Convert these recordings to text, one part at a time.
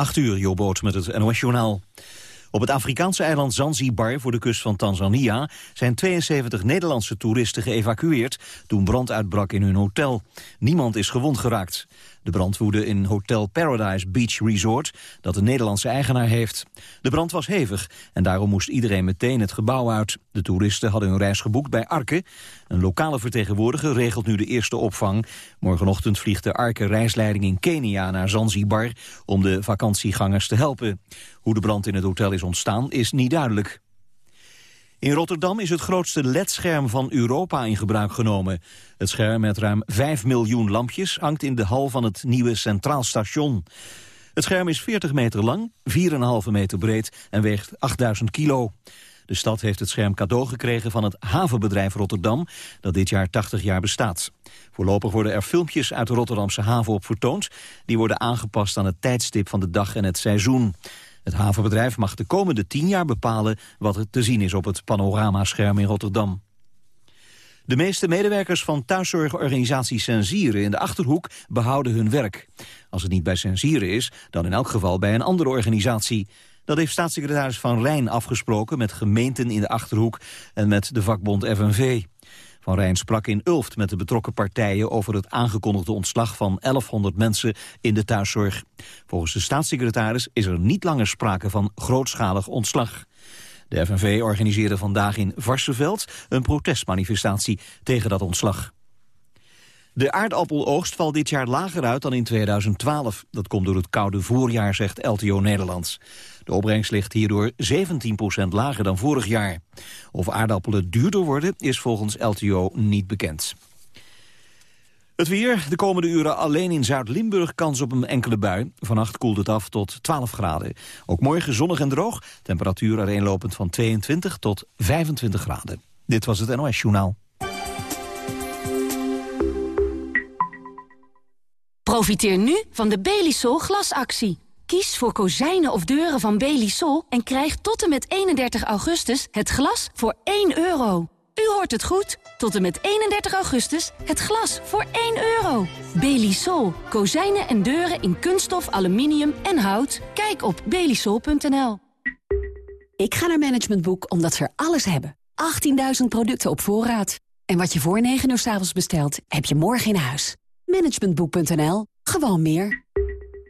8 uur, Jobboot met het NOS Journaal. Op het Afrikaanse eiland Zanzibar voor de kust van Tanzania zijn 72 Nederlandse toeristen geëvacueerd toen brand uitbrak in hun hotel. Niemand is gewond geraakt. De brand woedde in Hotel Paradise Beach Resort, dat de Nederlandse eigenaar heeft. De brand was hevig en daarom moest iedereen meteen het gebouw uit. De toeristen hadden hun reis geboekt bij Arke. Een lokale vertegenwoordiger regelt nu de eerste opvang. Morgenochtend vliegt de Arke reisleiding in Kenia naar Zanzibar om de vakantiegangers te helpen. Hoe de brand in het hotel is ontstaan is niet duidelijk. In Rotterdam is het grootste ledscherm van Europa in gebruik genomen. Het scherm met ruim 5 miljoen lampjes hangt in de hal van het nieuwe Centraal Station. Het scherm is 40 meter lang, 4,5 meter breed en weegt 8000 kilo. De stad heeft het scherm cadeau gekregen van het havenbedrijf Rotterdam... dat dit jaar 80 jaar bestaat. Voorlopig worden er filmpjes uit de Rotterdamse haven op vertoond. Die worden aangepast aan het tijdstip van de dag en het seizoen. Het havenbedrijf mag de komende tien jaar bepalen wat er te zien is op het panoramascherm in Rotterdam. De meeste medewerkers van thuiszorgorganisatie Sensieren in de Achterhoek behouden hun werk. Als het niet bij Sensieren is, dan in elk geval bij een andere organisatie. Dat heeft staatssecretaris Van Rijn afgesproken met gemeenten in de Achterhoek en met de vakbond FNV. Van Rijn sprak in Ulft met de betrokken partijen over het aangekondigde ontslag van 1100 mensen in de thuiszorg. Volgens de staatssecretaris is er niet langer sprake van grootschalig ontslag. De FNV organiseerde vandaag in Varsenveld een protestmanifestatie tegen dat ontslag. De aardappeloogst valt dit jaar lager uit dan in 2012. Dat komt door het koude voorjaar, zegt LTO Nederlands. De opbrengst ligt hierdoor 17% lager dan vorig jaar. Of aardappelen duurder worden is volgens LTO niet bekend. Het weer, de komende uren alleen in Zuid-Limburg kans op een enkele bui. Vannacht koelt het af tot 12 graden. Ook morgen zonnig en droog, temperatuur uiteenlopend van 22 tot 25 graden. Dit was het NOS Journaal. Profiteer nu van de Belisol glasactie. Kies voor kozijnen of deuren van Belisol en krijg tot en met 31 augustus het glas voor 1 euro. U hoort het goed. Tot en met 31 augustus het glas voor 1 euro. Belisol. Kozijnen en deuren in kunststof, aluminium en hout. Kijk op belisol.nl. Ik ga naar Management Boek omdat ze er alles hebben. 18.000 producten op voorraad. En wat je voor 9 uur s avonds bestelt, heb je morgen in huis. Managementboek.nl. Gewoon meer.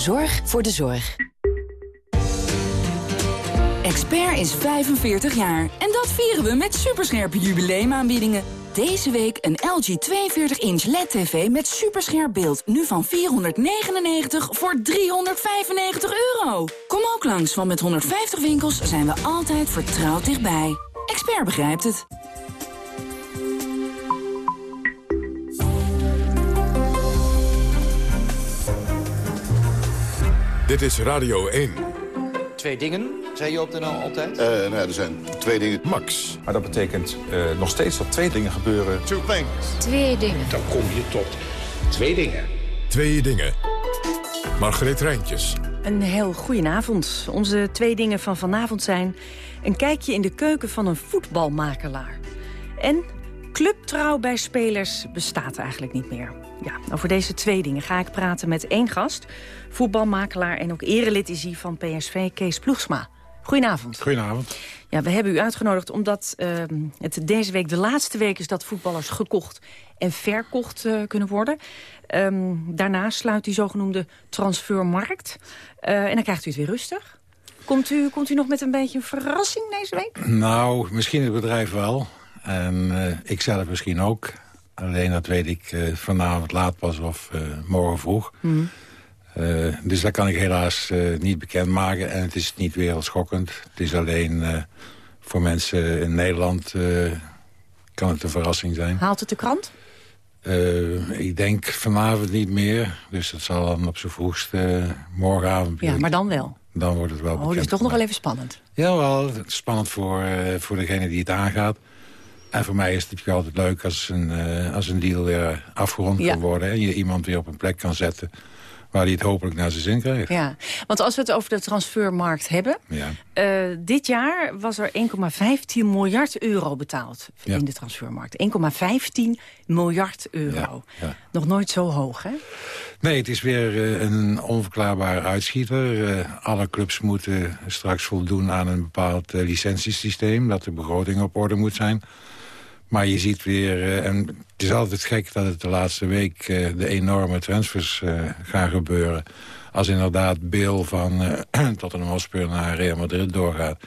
Zorg voor de zorg. Expert is 45 jaar en dat vieren we met superscherpe jubileumaanbiedingen. Deze week een LG 42-inch LED-TV met superscherp beeld. Nu van 499 voor 395 euro. Kom ook langs, want met 150 winkels zijn we altijd vertrouwd dichtbij. Expert begrijpt het. Dit is Radio 1. Twee dingen, zei je op de NL altijd? Uh, nou, er zijn twee dingen. Max. Maar dat betekent uh, nog steeds dat twee dingen gebeuren. Two things. Twee dingen. Dan kom je tot twee dingen. Twee dingen. Margreet Rijntjes. Een heel goedenavond. Onze twee dingen van vanavond zijn... een kijkje in de keuken van een voetbalmakelaar. En clubtrouw bij spelers bestaat eigenlijk niet meer. Ja, over deze twee dingen ga ik praten met één gast. Voetbalmakelaar en ook erelid is hij van PSV, Kees Ploegsma. Goedenavond. Goedenavond. Ja, we hebben u uitgenodigd omdat uh, het deze week de laatste week is... dat voetballers gekocht en verkocht uh, kunnen worden. Um, daarna sluit die zogenoemde transfermarkt. Uh, en dan krijgt u het weer rustig. Komt u, komt u nog met een beetje een verrassing deze week? Nou, misschien het bedrijf wel. En ik zelf misschien ook. Alleen dat weet ik uh, vanavond laat pas of uh, morgen vroeg. Mm. Uh, dus dat kan ik helaas niet bekendmaken. En het is niet wereldschokkend. Het is alleen voor mensen in Nederland kan het een verrassing zijn. Haalt het de krant? ik denk vanavond niet meer. Dus dat zal dan op zijn vroegst morgenavond... Ja, maar dan wel? dan wordt het wel Oh, bekend. dat is toch nog wel even spannend. Jawel, het is spannend voor, eh, voor degene die het aangaat. En voor mij is het natuurlijk altijd leuk als een, eh, als een deal weer afgerond Ja. kan worden... en je iemand weer op een plek kan zetten waar hij het hopelijk naar zijn zin krijgt. Ja, want als we het over de transfermarkt hebben... Ja. eh, dit jaar was er 1,15 miljard euro betaald Ja. in de transfermarkt. 1,15 miljard euro. Ja. Nog nooit zo hoog, hè? Nee, het is weer eh, een onverklaarbare uitschieter. Alle clubs moeten straks voldoen aan een bepaald licentiesysteem... dat de begroting op orde moet zijn. Maar je ziet weer, eh, en het is altijd gek dat het de laatste week... eh, de enorme transfers eh, gaan gebeuren. Als inderdaad Bill van eh Tottenham Hotspur naar Real Madrid doorgaat...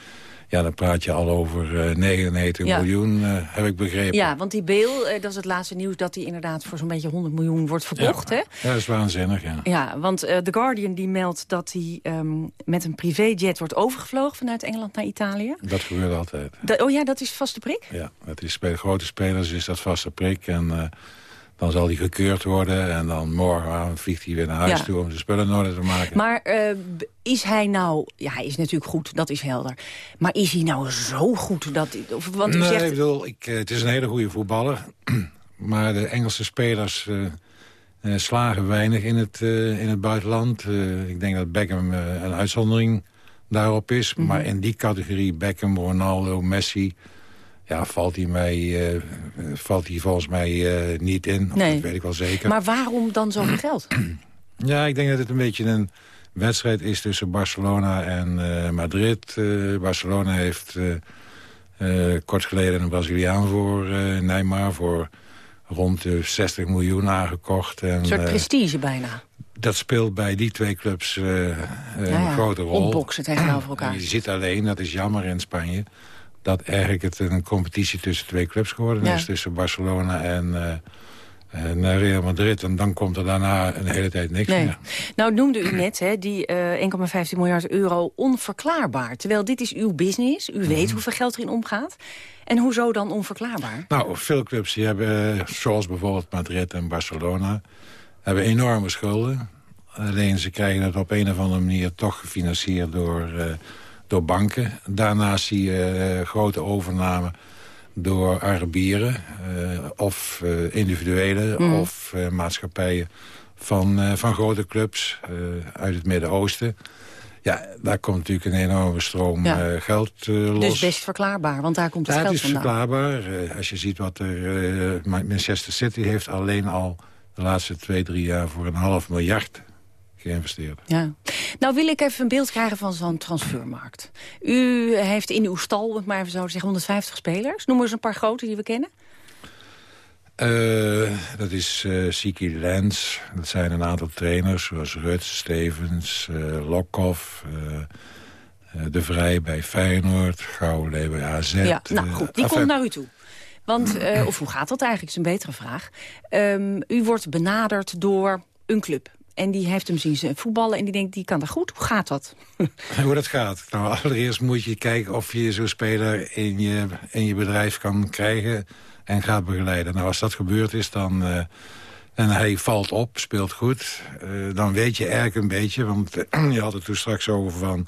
ja, dan praat je al over eh 99 Ja. miljoen, eh, heb ik begrepen. Ja, want die Beel, eh, dat is het laatste nieuws... dat die inderdaad voor zo'n beetje 100 miljoen wordt verkocht, hè? Ja, dat is waanzinnig, ja. Ja, want The Guardian die meldt dat hij ehm, met een privéjet wordt overgevlogen... vanuit Engeland naar Italië. Dat gebeurt altijd. Da- oh ja, dat is vaste prik? Ja, het is bij grote spelers is dat vaste prik. En dan zal hij gekeurd worden. En dan morgenavond vliegt hij weer naar huis Ja. toe om zijn spullen in orde te maken. Maar eh, is hij nou... Ja, hij is natuurlijk goed, dat is helder. Maar is hij nou zo goed dat... Of, want u nee, zegt... ik bedoel, ik, eh, het is een hele goede voetballer. maar de Engelse spelers eh, slagen weinig in het, in het buitenland. Ik denk dat Beckham een uitzondering daarop is. Mhm. Maar in die categorie, Beckham, Ronaldo, Messi... Ja, valt hij, mij, eh, valt hij volgens mij eh, niet in. Nee. Dat weet ik wel zeker. Maar waarom dan zoveel geld? Ja, ik denk dat het een beetje een wedstrijd is tussen Barcelona en eh, Madrid. Barcelona heeft kort geleden een Braziliaan voor Neymar... voor rond de 60 miljoen aangekocht. En, Een soort prestige bijna. dat speelt bij die twee clubs Ja, een ja, grote rol. opboksen tegenover elkaar. Je ziet alleen, dat is jammer in Spanje... dat eigenlijk het een competitie tussen twee clubs geworden Ja. is. Tussen Barcelona en, eh, en Real Madrid. En dan komt er daarna een hele tijd niks Nee. meer. Nou noemde u net hè, die eh 1,15 miljard euro onverklaarbaar. Terwijl dit is uw business. U weet Mhm. hoeveel geld erin omgaat. En hoezo dan onverklaarbaar? Nou, veel clubs die hebben, eh, zoals bijvoorbeeld Madrid en Barcelona... hebben enorme schulden. Alleen ze krijgen dat op een of andere manier toch gefinancierd door, eh, door banken. Daarnaast zie je eh, grote overnamen door Arabieren... eh, of eh, individuele Mhm. of maatschappijen van, van grote clubs uit het Midden-Oosten. Ja, daar komt natuurlijk een enorme stroom Ja. geld eh, los. Dus best verklaarbaar, want daar komt het Ja, het geld is vandaan. verklaarbaar. Eh, als je ziet wat er... Manchester City heeft alleen al de laatste twee, drie jaar... voor een half miljard geïnvesteerd. Ja. Nou wil ik even een beeld krijgen van zo'n transfermarkt. U heeft in uw stal, om het maar even zo te zeggen, 150 spelers. Noem eens een paar grote die we kennen. Eh, dat is eh Siki Lens. Dat zijn een aantal trainers zoals Ruts, Stevens, Lokhoff... eh, De Vrij bij Feyenoord, Gouwlee bij AZ. ja, nou goed, die komt naar u toe. Want, of hoe gaat dat eigenlijk, is een betere vraag. Ehm, u wordt benaderd door een club. En die heeft hem zien voetballen en die denkt, die kan dat goed. Hoe gaat dat? Hoe dat gaat? Nou, allereerst moet je kijken of je zo'n speler in je, in je bedrijf kan krijgen en gaat begeleiden. Nou, als dat gebeurd is, dan... eh, en hij valt op, speelt goed. eh, dan weet je eigenlijk een beetje, want eh, je had het toen straks over van...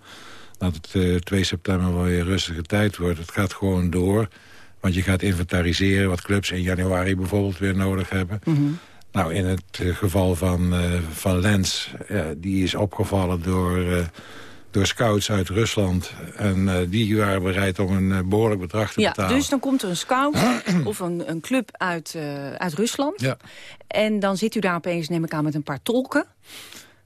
dat het eh, 2 september wel weer rustige tijd wordt. Het gaat gewoon door, want je gaat inventariseren... wat clubs in januari bijvoorbeeld weer nodig hebben. Nou, in het eh, geval van, eh, van Lens, die is opgevallen door, eh, door scouts uit Rusland. En die waren bereid om een eh, behoorlijk bedrag te Ja, betalen. dus dan komt er een scout of een, een club uit, uit Rusland. Ja. En dan zit u daar opeens, neem ik aan, met een paar tolken.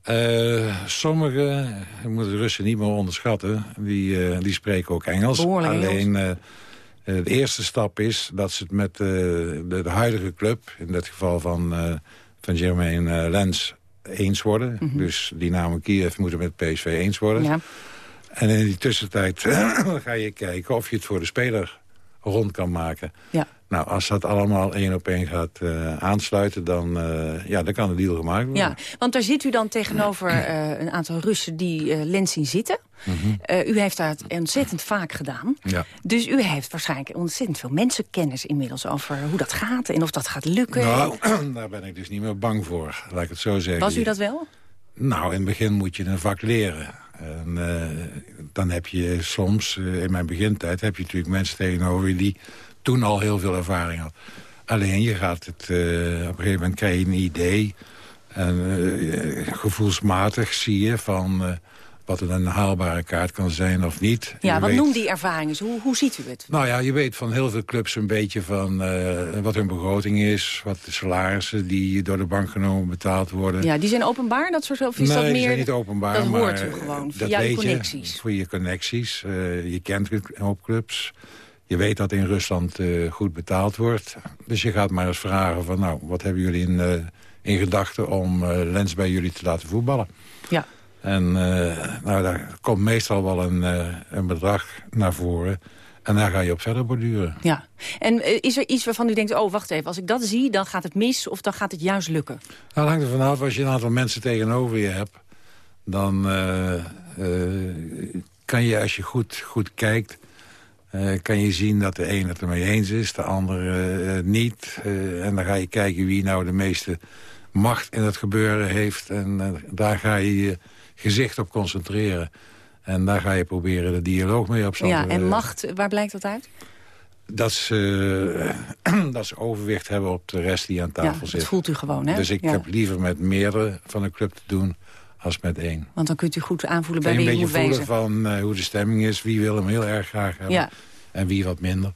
Eh, sommige, ik moet de Russen niet meer onderschatten, die, die spreken ook Engels. Behoorlijk Alleen de eerste stap is dat ze het met eh, de, de huidige club, in dit geval van, eh van Jermaine eh, Lens, eens worden. Dus Dynamo Kiev moet het met PSV eens worden. Ja. En in die tussentijd ga je kijken of je het voor de speler rond kan maken. Ja. Nou, als dat allemaal één op één gaat eh, aansluiten, dan, eh, ja, dan kan de deal gemaakt worden. Ja, want daar zit u dan tegenover eh, een aantal Russen die Lens zien zitten. Eh, u heeft dat ontzettend vaak gedaan. Ja. Dus u heeft waarschijnlijk ontzettend veel mensenkennis inmiddels over hoe dat gaat en of dat gaat lukken. Nou, daar ben ik dus niet meer bang voor, laat ik het zo zeggen. Was u dat wel? Nou, in het begin moet je een vak leren. En dan heb je soms, in mijn begintijd... heb je natuurlijk mensen tegenover je die toen al heel veel ervaring had. Alleen je gaat het, op een gegeven moment krijg je een idee... en gevoelsmatig zie je van wat een haalbare kaart kan zijn of niet. Ja, wat weet... noem die ervaringen? Hoe, hoe ziet u het? Nou ja, je weet van heel veel clubs een beetje van uh, wat hun begroting is... wat de salarissen die door de bank genomen betaald worden. Ja, die zijn openbaar? Dat soort, of is nee, dat meer, die zijn niet openbaar. Dat maar hoort u gewoon, via je connecties. Je, voor je connecties. Uh, je kent een hoop clubs. Je weet dat in Rusland uh, goed betaald wordt. Dus je gaat maar eens vragen van... nou, wat hebben jullie in, in gedachten om Lens bij jullie te laten voetballen? Ja. En uh, nou, daar komt meestal wel een, uh, een bedrag naar voren. En daar ga je op verder borduren. Ja. En uh, is er iets waarvan u denkt, oh, wacht even, als ik dat zie, dan gaat het mis of dan gaat het juist lukken? Nou, hangt er vanaf, als je een aantal mensen tegenover je hebt... dan kan je, als je goed, goed kijkt... kan je zien dat de een het ermee eens is, de ander niet. en dan ga je kijken wie nou de meeste macht in het gebeuren heeft. En daar ga je gezicht op concentreren. En daar ga je proberen de dialoog mee op Ja, en macht, waar blijkt dat uit? Dat ze, dat ze overwicht hebben op de rest die aan tafel ja, zit. dat voelt u gewoon, hè? Dus ik heb liever met meerdere van een club te doen als met één. Want dan kunt u goed aanvoelen bij wie je moet wezen. Een beetje voelen van uh, hoe de stemming is. Wie wil hem heel erg graag hebben. Ja en wie wat minder.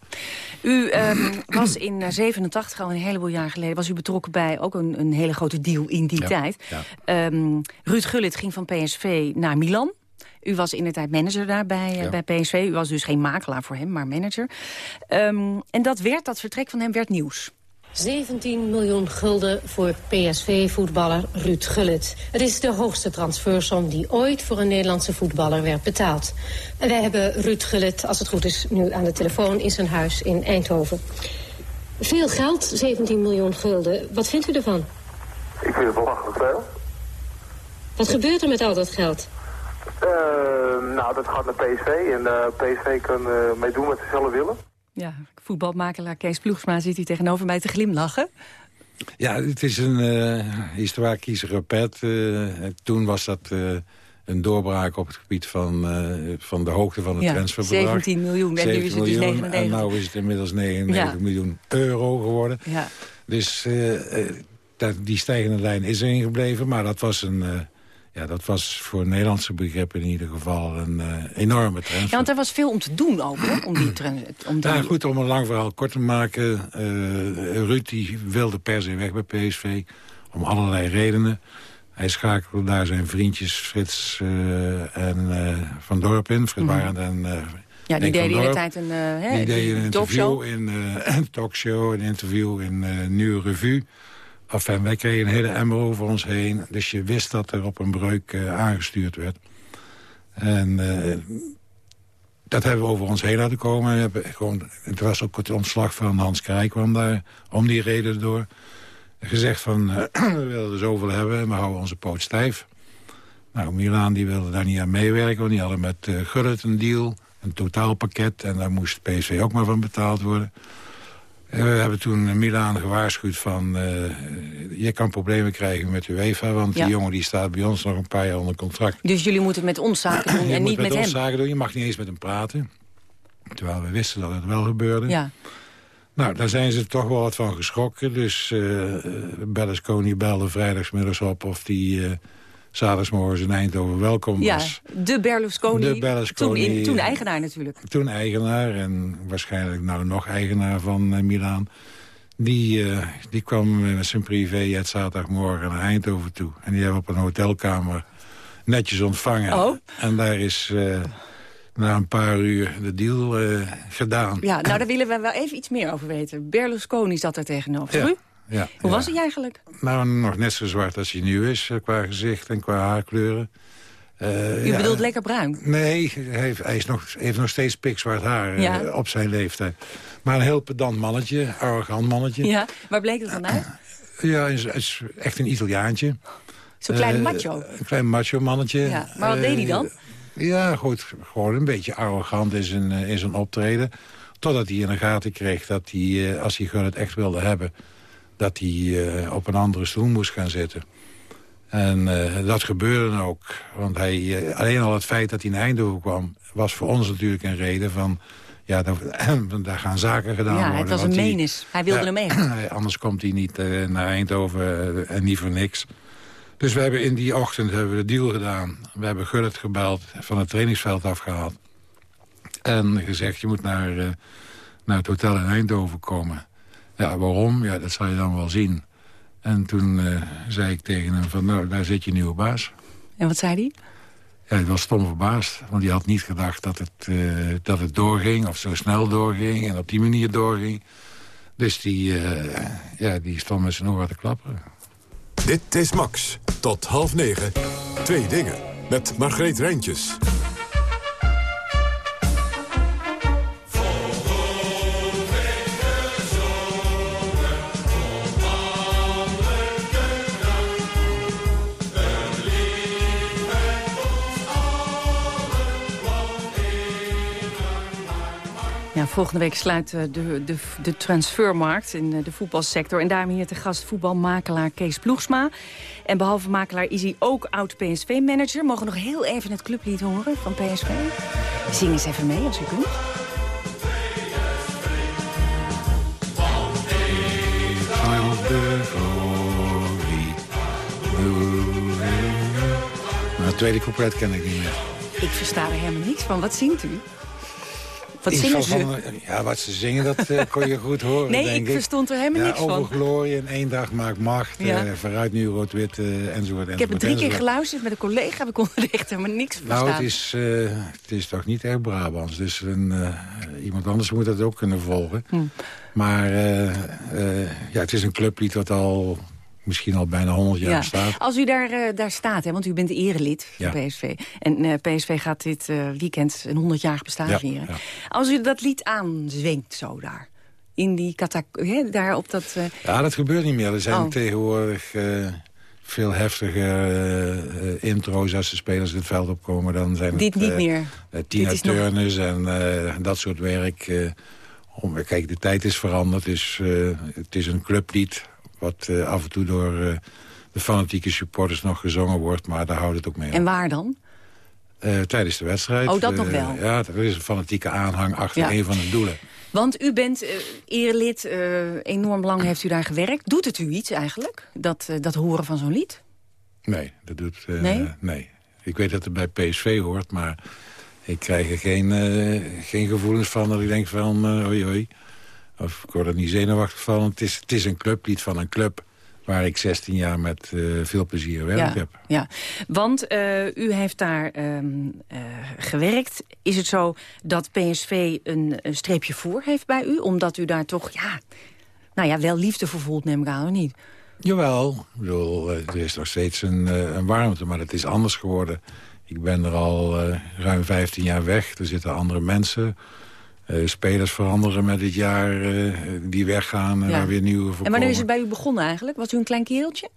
U um, was in 87, al een heleboel jaar geleden... was u betrokken bij ook een, een hele grote deal in die tijd. Ja. Um, Ruud Gullit ging van PSV naar Milan. U was in de tijd manager daar bij, ja. bij PSV. U was dus geen makelaar voor hem, maar manager. Um, en dat, werd, dat vertrek van hem werd nieuws. 17 miljoen gulden voor PSV-voetballer Ruud Gullit. Het is de hoogste transfersom die ooit voor een Nederlandse voetballer werd betaald. En wij hebben Ruud Gullit, als het goed is, nu aan de telefoon in zijn huis in Eindhoven. Veel geld, 17 miljoen gulden. Wat vindt u ervan? Ik vind het belachelijk veel. Wat gebeurt er met al dat geld? Uh, nou, dat gaat naar PSV en uh, PSV kan uh, meedoen wat ze zelf willen. Ja, voetbalmakelaar Kees Ploegsma zit hier tegenover mij te glimlachen. Ja, het is een uh, historisch repet. Uh, toen was dat uh, een doorbraak op het gebied van, van de hoogte van het ja, transferbedrag. 17 miljoen en nu is het dus 99. En nu is het inmiddels 99 ja. miljoen euro geworden. Ja. Dus die stijgende lijn is erin gebleven. Maar dat was een ja, dat was voor Nederlandse begrippen in ieder geval een uh, enorme trend. Ja, want er was veel om te doen ook, hè? Om die trend, om die... Ja, goed, om een lang verhaal kort te maken. Uh, Ruud die wilde per se weg bij PSV, om allerlei redenen. Hij schakelde daar zijn vriendjes Frits uh, en Van Dorp in. Frits mm -hmm. en ja, die deden de hele tijd een, uh, die deden een interview in een talkshow, een interview in Nieuwe Revue. Wij kregen een hele emmer over ons heen. Dus je wist dat er op een breuk uh, aangestuurd werd. En uh, dat hebben we over ons heen laten komen. We hebben gewoon, het was ook het ontslag van Hans Krij daar om die reden door. Gezegd van, uh, we willen er zoveel hebben en we houden onze poot stijf. Nou, Milaan die wilde daar niet aan meewerken. Want die hadden met Gullit een deal, een totaalpakket. En daar moest PSV ook maar van betaald worden. We hebben toen Milaan gewaarschuwd van... Uh, je kan problemen krijgen met UEFA... want die jongen die staat bij ons nog een paar jaar onder contract. Dus jullie moeten met ons zaken doen en niet met, met ons zaken doen. Je mag niet eens met hem praten. Terwijl we wisten dat het wel gebeurde. Ja. Nou, daar zijn ze toch wel wat van geschrokken. Dus uh, Berlusconi belde vrijdagsmiddags op of die... Uh, zaterdagmorgens in Eindhoven welkom was. Ja, de Berlusconi, de Berlusconi toen, in, toen, eigenaar natuurlijk. Toen eigenaar en waarschijnlijk nou nog eigenaar van uh, Milaan. Die, uh, die kwam met zijn privéjet zaterdagmorgen naar Eindhoven toe. En die hebben op een hotelkamer netjes ontvangen. Oh. En daar is... Uh, na een paar uur de deal gedaan. Ja, nou daar willen we wel even iets meer over weten. Berlusconi zat er tegenover ja. u. Ja, Hoe was hij eigenlijk? Nou, nog net zo zwart als hij nu is, eh, qua gezicht en qua haarkleuren. Uh, U ja, bedoelt lekker bruin? Nee, hij, heeft, hij is nog, heeft nog steeds pikzwart haar ja. uh, op zijn leeftijd. Maar een heel pedant mannetje, arrogant mannetje. Ja, waar bleek het dan uit? ja, is, is echt een Italiaantje. Zo'n klein macho? Een klein macho mannetje. Ja, maar wat deed hij dan? Ja, goed, gewoon een beetje arrogant in zijn, in zijn optreden. Totdat hij in de gaten kreeg dat hij, als hij gewoon het echt wilde hebben dat hij uh, op een andere stoel moest gaan zitten. En dat gebeurde ook. Want hij, alleen al het feit dat hij in Eindhoven kwam... was voor ons natuurlijk een reden van... Ja, daar, daar gaan zaken gedaan worden. Ja, het was een menis. Hij wilde hem echt. Anders komt hij niet naar Eindhoven en niet voor niks. Dus we hebben in die ochtend hebben we de deal gedaan. We hebben Gullit gebeld, van het trainingsveld afgehaald. En gezegd, je moet naar, naar het hotel in Eindhoven komen. Ja, waarom? Ja, dat zal je dan wel zien. En toen uh, zei ik tegen hem van, nou, daar zit je nieuwe baas. En wat zei hij? Ja, hij was stom verbaasd. Want hij had niet gedacht dat het, uh, dat het doorging, of zo snel doorging... en op die manier doorging. Dus die, ja, die stond met zijn oren te klapperen. Dit is Max. Tot half negen. Twee dingen. Met Margreet Rijntjes. Volgende week sluit de, de, de transfermarkt in de voetbalsector. En daarom hier te gast voetbalmakelaar Kees Ploegsma. En behalve makelaar is hij ook oud-PSV-manager. Mogen we nog heel even het clublied horen van PSV? Zing eens even mee als u kunt. Het tweede couplet ken ik niet meer. Ik versta er helemaal niks van. Wat zingt u? Wat zingen ze? ja, wat ze zingen, dat uh, kon je goed horen, Nee, denk ik verstond er helemaal ja, niks over van. Over glorie en één dag maakt macht. Ja. Uh, vooruit nu rood-wit uh, enzovoort. Ik heb het drie keer geluisterd met een collega. We konden echt helemaal niks van Nou, het is, het is toch niet echt Brabants. Dus een, iemand anders moet dat ook kunnen volgen. Hm. Maar ja, het is een clublied wat al misschien al bijna 100 jaar ja. bestaat. Als u daar, uh, daar staat, hè, want u bent erelid van ja. PSV. En uh, PSV gaat dit uh, weekend een 100-jarig bestaan ja, vieren. Als u dat lied aanzwingt zo daar, in die katak daar op dat... Ja, dat gebeurt niet meer. Er zijn oh. tegenwoordig veel heftige intro's als de spelers het veld opkomen. Dan zijn Dit het, niet meer. Tina Turners nog... en dat soort werk... om, kijk, de tijd is veranderd. Is, het is een clublied wat uh, af en toe door uh, de fanatieke supporters nog gezongen wordt. Maar daar houdt het ook mee op. En waar dan? Uh, tijdens de wedstrijd. Oh, dat nog wel? Ja, er is een fanatieke aanhang achter ja. een van de doelen. Want u bent erelid, enorm lang heeft u daar gewerkt. Doet het u iets eigenlijk, dat, dat horen van zo'n lied? Nee, dat doet... nee? nee? Ik weet dat het bij PSV hoort, maar ik krijg er geen, geen gevoelens van dat ik denk van... oei, oei. Of ik word er niet zenuwachtig van. Het is, het is een clublied van een club waar ik 16 jaar met uh, veel plezier gewerkt ja, heb. Ja, want uh, u heeft daar um, uh, gewerkt. Is het zo dat PSV een, een, streepje voor heeft bij u? Omdat u daar toch, ja, nou ja, wel liefde voor voelt, neem ik aan, of niet? Jawel. Ik bedoel, er is nog steeds een, een warmte, maar het is anders geworden. Ik ben er al ruim 15 jaar weg. Er zitten andere mensen... Uh, spelers veranderen met dit jaar uh, die weggaan en ja. weer nieuwe voorkomen. En wanneer is het bij u begonnen eigenlijk? Was u een klein keeltje?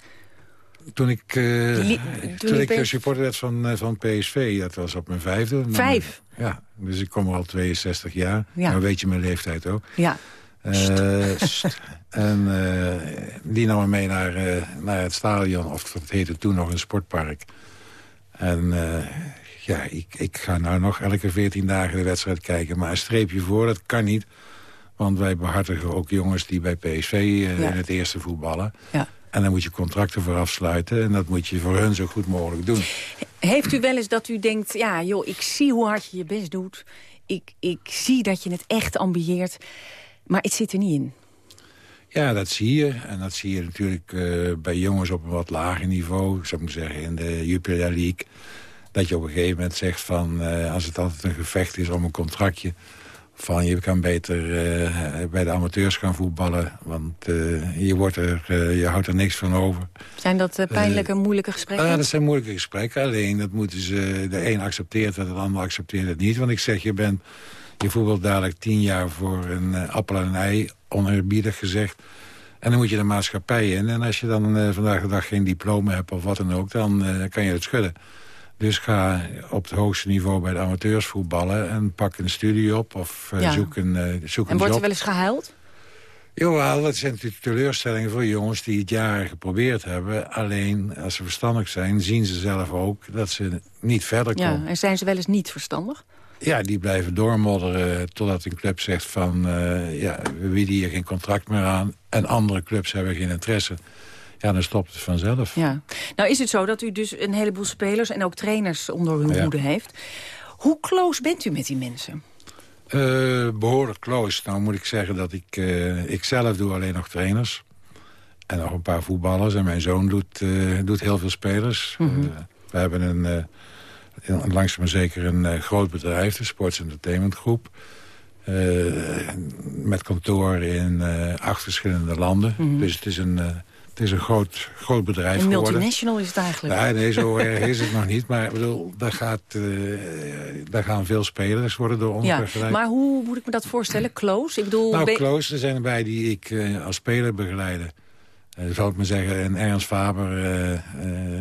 Toen ik, uh, toen, toen ik supporter werd van, van PSV, dat was op mijn vijfde. Vijf? Ja, dus ik kom er al 62 jaar. Ja. Nou weet je mijn leeftijd ook. Ja. en die nam me mee naar, naar het stadion, of het heette toen nog een sportpark. En ja, ik, ik ga nou nog elke 14 dagen de wedstrijd kijken. Maar een streepje voor, dat kan niet. Want wij behartigen ook jongens die bij PSV uh, ja. in het eerste voetballen. Ja. En dan moet je contracten voor afsluiten. En dat moet je voor hun zo goed mogelijk doen. Heeft u wel eens dat u denkt... ja, joh, ik zie hoe hard je je best doet. Ik, ik zie dat je het echt ambieert. Maar het zit er niet in. Ja, dat zie je. En dat zie je natuurlijk uh, bij jongens op een wat lager niveau. Ik zou maar zeggen, in de Jupiler League dat je op een gegeven moment zegt van... Uh, als het altijd een gevecht is om een contractje... van je kan beter uh, bij de amateurs gaan voetballen... want uh, je, wordt er, je houdt er niks van over. Zijn dat pijnlijke, moeilijke gesprekken? Ja, dat zijn moeilijke gesprekken. Alleen dat moeten ze, de een accepteert het, de ander accepteert het niet. Want ik zeg, je bent... Je voetbalt dadelijk tien jaar voor een appel en een ei, oneerbiedig gezegd. En dan moet je de maatschappij in. En als je dan vandaag de dag geen diploma hebt of wat dan ook... dan kan je het schudden. Dus ga op het hoogste niveau bij de amateurs voetballen... en pak een studie op of uh, ja. zoek een, uh, zoek en een wordt job. er wel eens gehuild? Jawel, dat zijn natuurlijk teleurstellingen voor jongens die het jaren geprobeerd hebben. Alleen, als ze verstandig zijn, zien ze zelf ook dat ze niet verder komen. Ja, en zijn ze wel eens niet verstandig? Ja, die blijven doormodderen totdat een club zegt van... Uh, ja, we bieden hier geen contract meer aan... en andere clubs hebben geen interesse. Ja, dan stopt het vanzelf. Ja. Nou is het zo dat u dus een heleboel spelers en ook trainers onder uw ja. hoede heeft. Hoe close bent u met die mensen? Uh, behoorlijk close. Nou moet ik zeggen dat ik... Uh, ik zelf doe alleen nog trainers. En nog een paar voetballers. En mijn zoon doet, uh, doet heel veel spelers. Mm -hmm. we hebben een, langzaam maar zeker een groot bedrijf. De Sports Entertainment Groep. met kantoor in acht verschillende landen. Mm -hmm. Dus het is een... Het is een groot, groot bedrijf Een multinational is het eigenlijk. Ja, nee, zo erg is het nog niet. Maar ik bedoel, daar, gaat, uh, daar gaan veel spelers worden door ons ja, begeleid. Maar hoe moet ik me dat voorstellen? Close? Ik bedoel, nou, close, er zijn erbij die ik uh, als speler begeleide. Uh, zal ik maar zeggen, een Ernst Faber,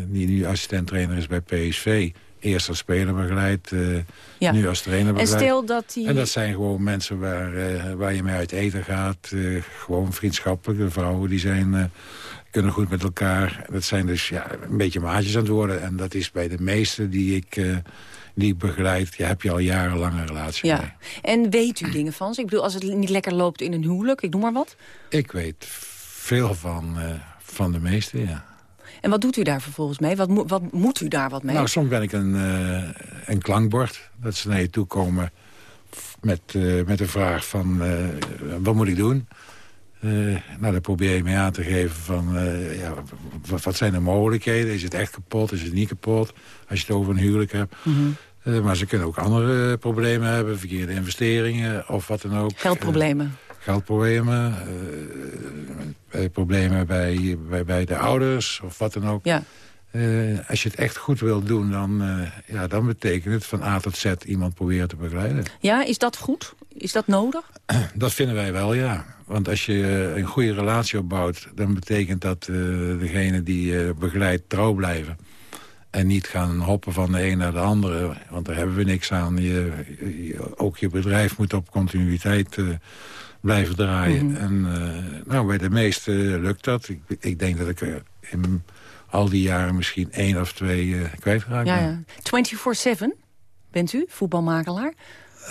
die nu assistent-trainer is bij PSV eerst als speler begeleid, uh, ja. nu als trainer begeleid. En stel dat die... En dat zijn gewoon mensen waar, uh, waar je mee uit eten gaat. Uh, gewoon vriendschappelijk. De vrouwen die zijn, kunnen goed met elkaar. Dat zijn dus ja, een beetje maatjes aan het worden. En dat is bij de meesten die ik, die ik begeleid... Ja, heb je al jarenlang een relatie ja. mee. En weet u dingen van ze? Ik bedoel, als het niet lekker loopt in een huwelijk, ik noem maar wat. Ik weet veel van, van de meesten, ja. En wat doet u daar vervolgens mee? Wat, mo wat moet u daar wat mee? Nou, soms ben ik een, uh, een klankbord. Dat ze naar je toe komen met, met de vraag van... Wat moet ik doen? Nou, dan probeer je mee aan te geven van... ja, wat, wat, zijn de mogelijkheden? Is het echt kapot? Is het niet kapot? Als je het over een huwelijk hebt. Mm -hmm. maar ze kunnen ook andere problemen hebben. Verkeerde investeringen of wat dan ook. Geldproblemen geldproblemen, uh, problemen bij, bij, bij de ouders of wat dan ook. Ja. Uh, als je het echt goed wilt doen, dan, uh, ja, dan betekent het van A tot Z iemand proberen te begeleiden. Ja, is dat goed? Is dat nodig? Dat vinden wij wel, ja. Want als je een goede relatie opbouwt, dan betekent dat degene die je begeleidt trouw blijven. En niet gaan hoppen van de een naar de andere, want daar hebben we niks aan. Je, je, ook je bedrijf moet op continuïteit blijven draaien. Mm -hmm. En uh, nou, bij de meeste lukt dat. Ik, ik denk dat ik er in al die jaren misschien één of twee uh, kwijtraak ja, ja. 24-7 bent u, voetbalmakelaar?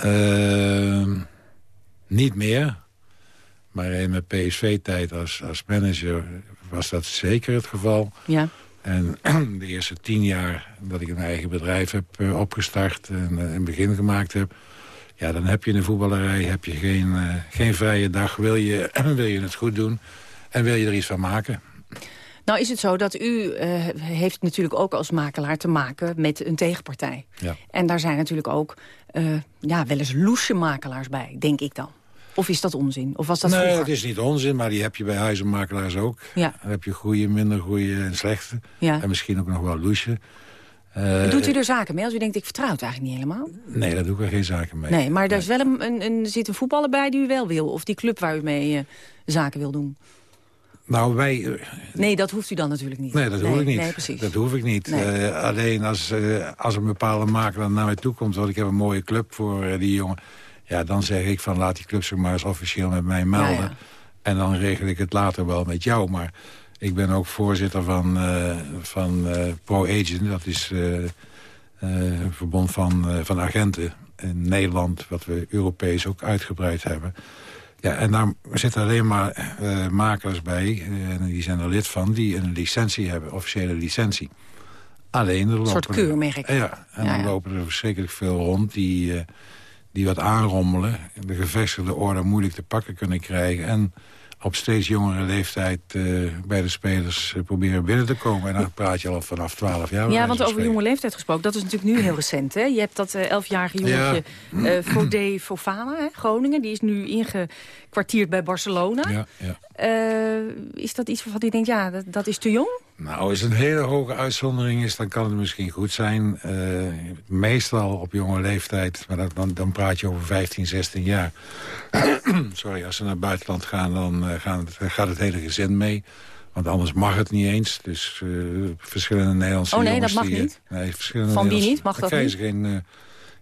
Uh, niet meer. Maar in mijn PSV-tijd als, als manager was dat zeker het geval. Ja. En de eerste tien jaar dat ik een eigen bedrijf heb uh, opgestart... en een begin gemaakt heb ja, dan heb je in de voetballerij heb je geen, uh, geen vrije dag. Wil je, wil je het goed doen en wil je er iets van maken. Nou is het zo dat u uh, heeft natuurlijk ook als makelaar te maken met een tegenpartij. Ja. En daar zijn natuurlijk ook uh, ja, wel eens loesje makelaars bij, denk ik dan. Of is dat onzin? Of was dat nee, vroeger? het is niet onzin, maar die heb je bij huizenmakelaars ook. Ja. Dan heb je goede, minder goede en slechte. Ja. En misschien ook nog wel loesje. Uh, Doet u er zaken mee als u denkt, ik vertrouw het eigenlijk niet helemaal? Nee, daar doe ik er geen zaken mee. Nee, maar er is wel een, een, een, zit een voetballer bij die u wel wil? Of die club waar u mee uh, zaken wil doen? Nou, wij... Uh, nee, dat hoeft u dan natuurlijk niet. Nee, dat hoef nee, ik niet. Nee, precies. Dat hoef ik niet. Nee. alleen als, als een bepaalde makelaar naar mij toe komt... want ik heb een mooie club voor die jongen... ja, dan zeg ik van laat die club zich maar eens officieel met mij melden. Ja. En dan regel ik het later wel met jou, maar... Ik ben ook voorzitter van, uh, van uh, ProAgent. Dat is uh, een verbond van, van agenten in Nederland... wat we Europees ook uitgebreid hebben. Ja, en daar zitten alleen maar makelaars bij. en die zijn er lid van, die een licentie hebben. Officiële licentie. Alleen er Een soort keurmerk. Ja, en ja, dan lopen er verschrikkelijk veel rond... die, die wat aanrommelen. De gevestigde orde moeilijk te pakken kunnen krijgen... En, op steeds jongere leeftijd uh, bij de spelers uh, proberen binnen te komen. En dan praat je al vanaf 12 jaar. Ja, want over jonge leeftijd gesproken, dat is natuurlijk nu heel recent. Hè? Je hebt dat uh, 11-jarige jongetje ja. Fodé Fofana, hè, Groningen. Die is nu ingekwartierd bij Barcelona. Ja, ja. is dat iets waarvan u denkt, ja, dat, dat is te jong? Nou, als het een hele hoge uitzondering is, dan kan het misschien goed zijn. Uh, meestal op jonge leeftijd, maar dat, dan, dan praat je over 15, 16 jaar. Sorry, als ze naar het buitenland gaan, dan uh, gaan het, gaat het hele gezin mee. Want anders mag het niet eens. Dus uh, verschillende Nederlandse Oh nee, jongens dat mag die, niet? Nee, verschillende Van wie niet? Mag dat krijgen niet? ze geen,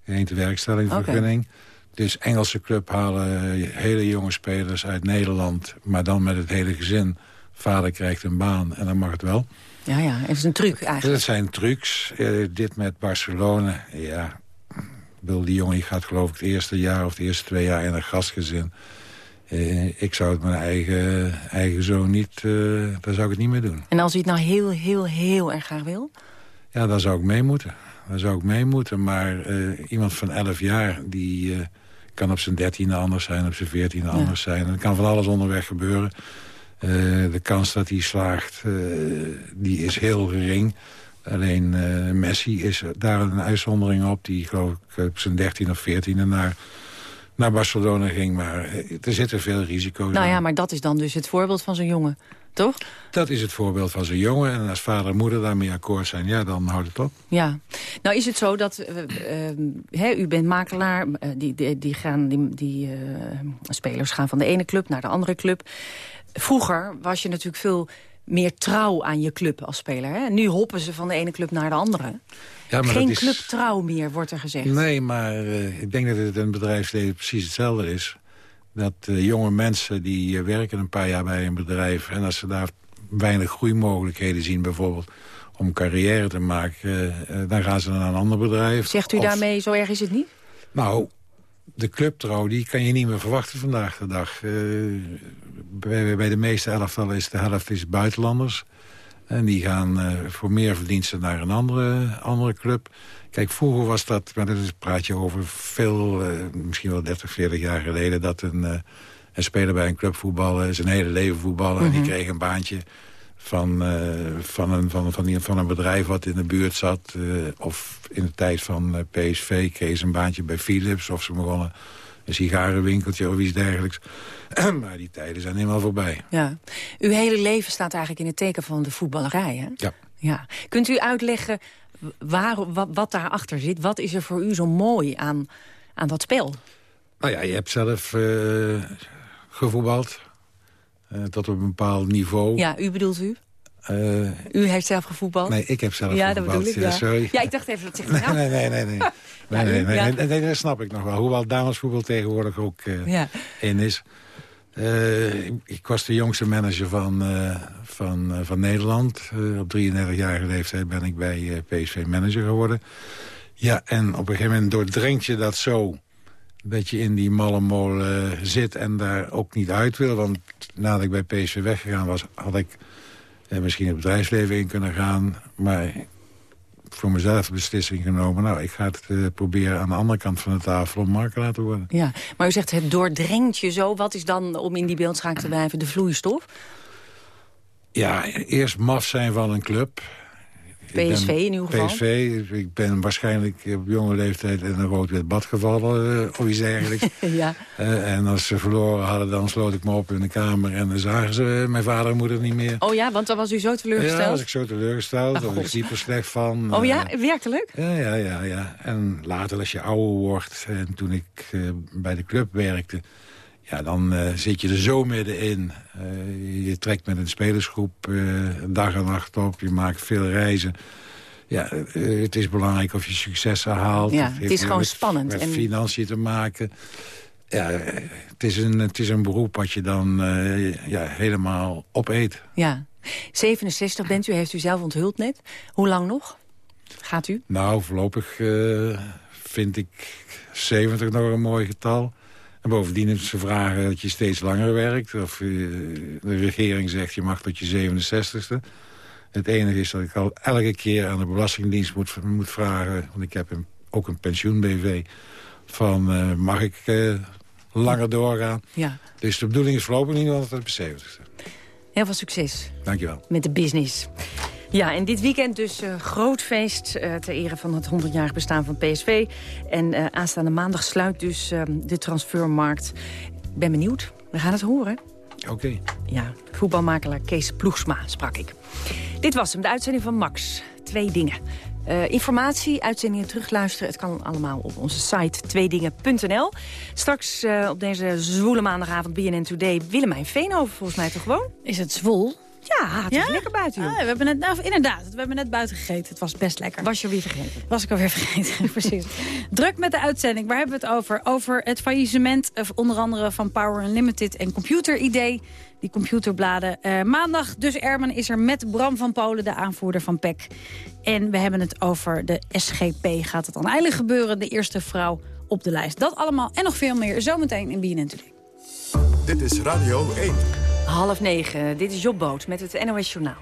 geen tewerkstellingvergunning. Okay. Dus Engelse club halen hele jonge spelers uit Nederland... maar dan met het hele gezin. Vader krijgt een baan en dan mag het wel. Ja, ja, het is een truc eigenlijk. Dat zijn trucs. Uh, dit met Barcelona, ja... Wil die jongen gaat geloof ik het eerste jaar of het eerste twee jaar in een gastgezin. Uh, ik zou het mijn eigen, eigen zoon niet, uh, daar zou ik het niet meer doen. En als hij het nou heel, heel, heel erg graag wil? Ja, dan zou ik mee moeten. Dan zou ik mee moeten. Maar iemand van 11 jaar, die kan op zijn dertiende anders zijn, op zijn veertiende ja. anders zijn. Er kan van alles onderweg gebeuren. Uh, de kans dat hij slaagt, uh, die is heel gering. Alleen uh, Messi is daar een uitzondering op. Die geloof ik op zijn dertiende of veertiende naar, naar Barcelona ging. Maar er zitten veel risico's Nou ja, maar dat is dan dus het voorbeeld van zo'n jongen, toch? Dat is het voorbeeld van zo'n jongen. En als vader en moeder daarmee akkoord zijn, ja, dan houdt het op. Ja. Nou is het zo dat, uh, u bent makelaar, die, die, die, gaan, die, die spelers gaan van de ene club naar de andere club. Vroeger was je natuurlijk veel meer trouw aan je club als speler. Hè? Nu hoppen ze van de ene club naar de andere. Ja, maar Geen is... clubtrouw meer, wordt er gezegd. Nee, maar uh, ik denk dat het in het bedrijfsleven precies hetzelfde is. Dat uh, jonge mensen die uh, werken een paar jaar bij een bedrijf... en als ze daar weinig groeimogelijkheden zien bijvoorbeeld om carrière te maken... dan gaan ze naar een ander bedrijf. Zegt u of... daarmee, zo erg is het niet? Nou, de clubtrouw, die kan je niet meer verwachten vandaag de dag. Uh, bij, bij, de meeste elftallen is de helft is buitenlanders. En die gaan uh, voor meer verdiensten naar een andere, andere club. Kijk, vroeger was dat, maar dat is, praat je over veel, uh, misschien wel 30, 40 jaar geleden... dat een, een speler bij een club voetballen, zijn hele leven voetballen... Mm -hmm. en die mhm. kreeg een baantje van, van, een, van, van, van een bedrijf wat in de buurt zat. Of in de tijd van PSV kreeg ze een baantje bij Philips. Of ze begonnen een sigarenwinkeltje of iets dergelijks. maar die tijden zijn helemaal voorbij. Ja. Uw hele leven staat eigenlijk in het teken van de voetballerij, hè? Ja. ja. Kunt u uitleggen waar, wat, wat daarachter zit? Wat is er voor u zo mooi aan, aan dat spel? Nou ja, je hebt zelf gevoetbald. Uh, tot op een bepaald niveau. Ja, u bedoelt u? Uh, u heeft zelf gevoetbald? Nee, ik heb zelf ja, gevoetbald. Dat bedoel ik, ja, sorry. Ja, ik dacht even, dat zegt nee, nou. nee, nee, nee, nee. nee, nee, nee, nee, nee, dat snap ik nog wel. Hoewel damesvoetbal tegenwoordig ook uh, ja. in is. Uh, ik, ik, was de jongste manager van, van, van Nederland. op 33-jarige leeftijd ben ik bij PSV manager geworden. Ja, en op een gegeven moment doordrengt je dat zo dat je in die malle molen zit en daar ook niet uit wil. Want nadat ik bij PSV weggegaan was, had ik eh, misschien het bedrijfsleven in kunnen gaan. Maar voor mezelf de beslissing genomen... nou, ik ga het uh, proberen aan de andere kant van de tafel om makelaar te worden. Ja, maar u zegt het doordrengt je zo. Wat is dan, om in die beeldspraak te blijven, de vloeistof? Ja, eerst maf zijn van een club. PSV in uw geval? PSV. Ik ben waarschijnlijk op jonge leeftijd in een rood-wit bad gevallen. Uh, of iets dergelijks. ja. Uh, en als ze verloren hadden, dan sloot ik me op in de kamer. En dan zagen ze mijn vader en moeder niet meer. Oh ja, want dan was u zo teleurgesteld? Ja, was ik zo teleurgesteld. Daar was ik dieper slecht van. Oh ja, werkelijk? Ja, ja, ja, ja. En later als je ouder wordt. En toen ik bij de club werkte ja, dan uh, zit je er zo middenin. Uh, je trekt met een spelersgroep uh, dag en nacht op. Je maakt veel reizen. Ja, het is belangrijk of je successen haalt. Ja, het, het is gewoon met, spannend. Met en... financiën te maken. Ja, het is een, het is een beroep wat je dan ja, helemaal opeet. Ja, 67 bent u, heeft u zelf onthuld net. Hoe lang nog? Gaat u? Nou, voorlopig vind ik 70 nog een mooi getal. En bovendien ze vragen dat je steeds langer werkt. Of uh, de regering zegt je mag tot je 67ste. Het enige is dat ik al elke keer aan de Belastingdienst moet, moet vragen... want ik heb een, ook een pensioen-BV... van uh, mag ik uh, langer doorgaan. Ja. Dus de bedoeling is voorlopig niet altijd op de 70ste. Heel veel succes. Dankjewel. Met de business. Ja, en dit weekend dus uh, groot feest uh, ter ere van het 100-jarig bestaan van PSV. En uh, aanstaande maandag sluit dus de transfermarkt. Ik ben benieuwd. We gaan het horen. Oké. Okay. Ja, voetbalmakelaar Kees Ploegsma sprak ik. Dit was hem, de uitzending van Max. Twee dingen. Uh, informatie, uitzendingen terugluisteren. Het kan allemaal op onze site tweedingen.nl. Straks uh, op deze zwoele maandagavond BNN Today Willemijn Veenhoven volgens mij toch gewoon? Is het zwol? Ja, het Ja? is lekker buiten. Ah, we hebben net, nou, inderdaad, we hebben net buiten gegeten. Het was best lekker. Was je weer vergeten? Was ik alweer vergeten, precies. Druk met de uitzending. Waar hebben we het over? Over het faillissement, eh, onder andere van Power Unlimited en Computer ID. Die computerbladen. Eh, maandag dus Ermen is er met Bram van Polen, de aanvoerder van PEC. En we hebben het over de SGP. Gaat het dan eindelijk gebeuren? De eerste vrouw op de lijst. Dat allemaal en nog veel meer zometeen in BNN Today. Dit is Radio 1. Half negen, dit is Jobboot met het NOS Journaal.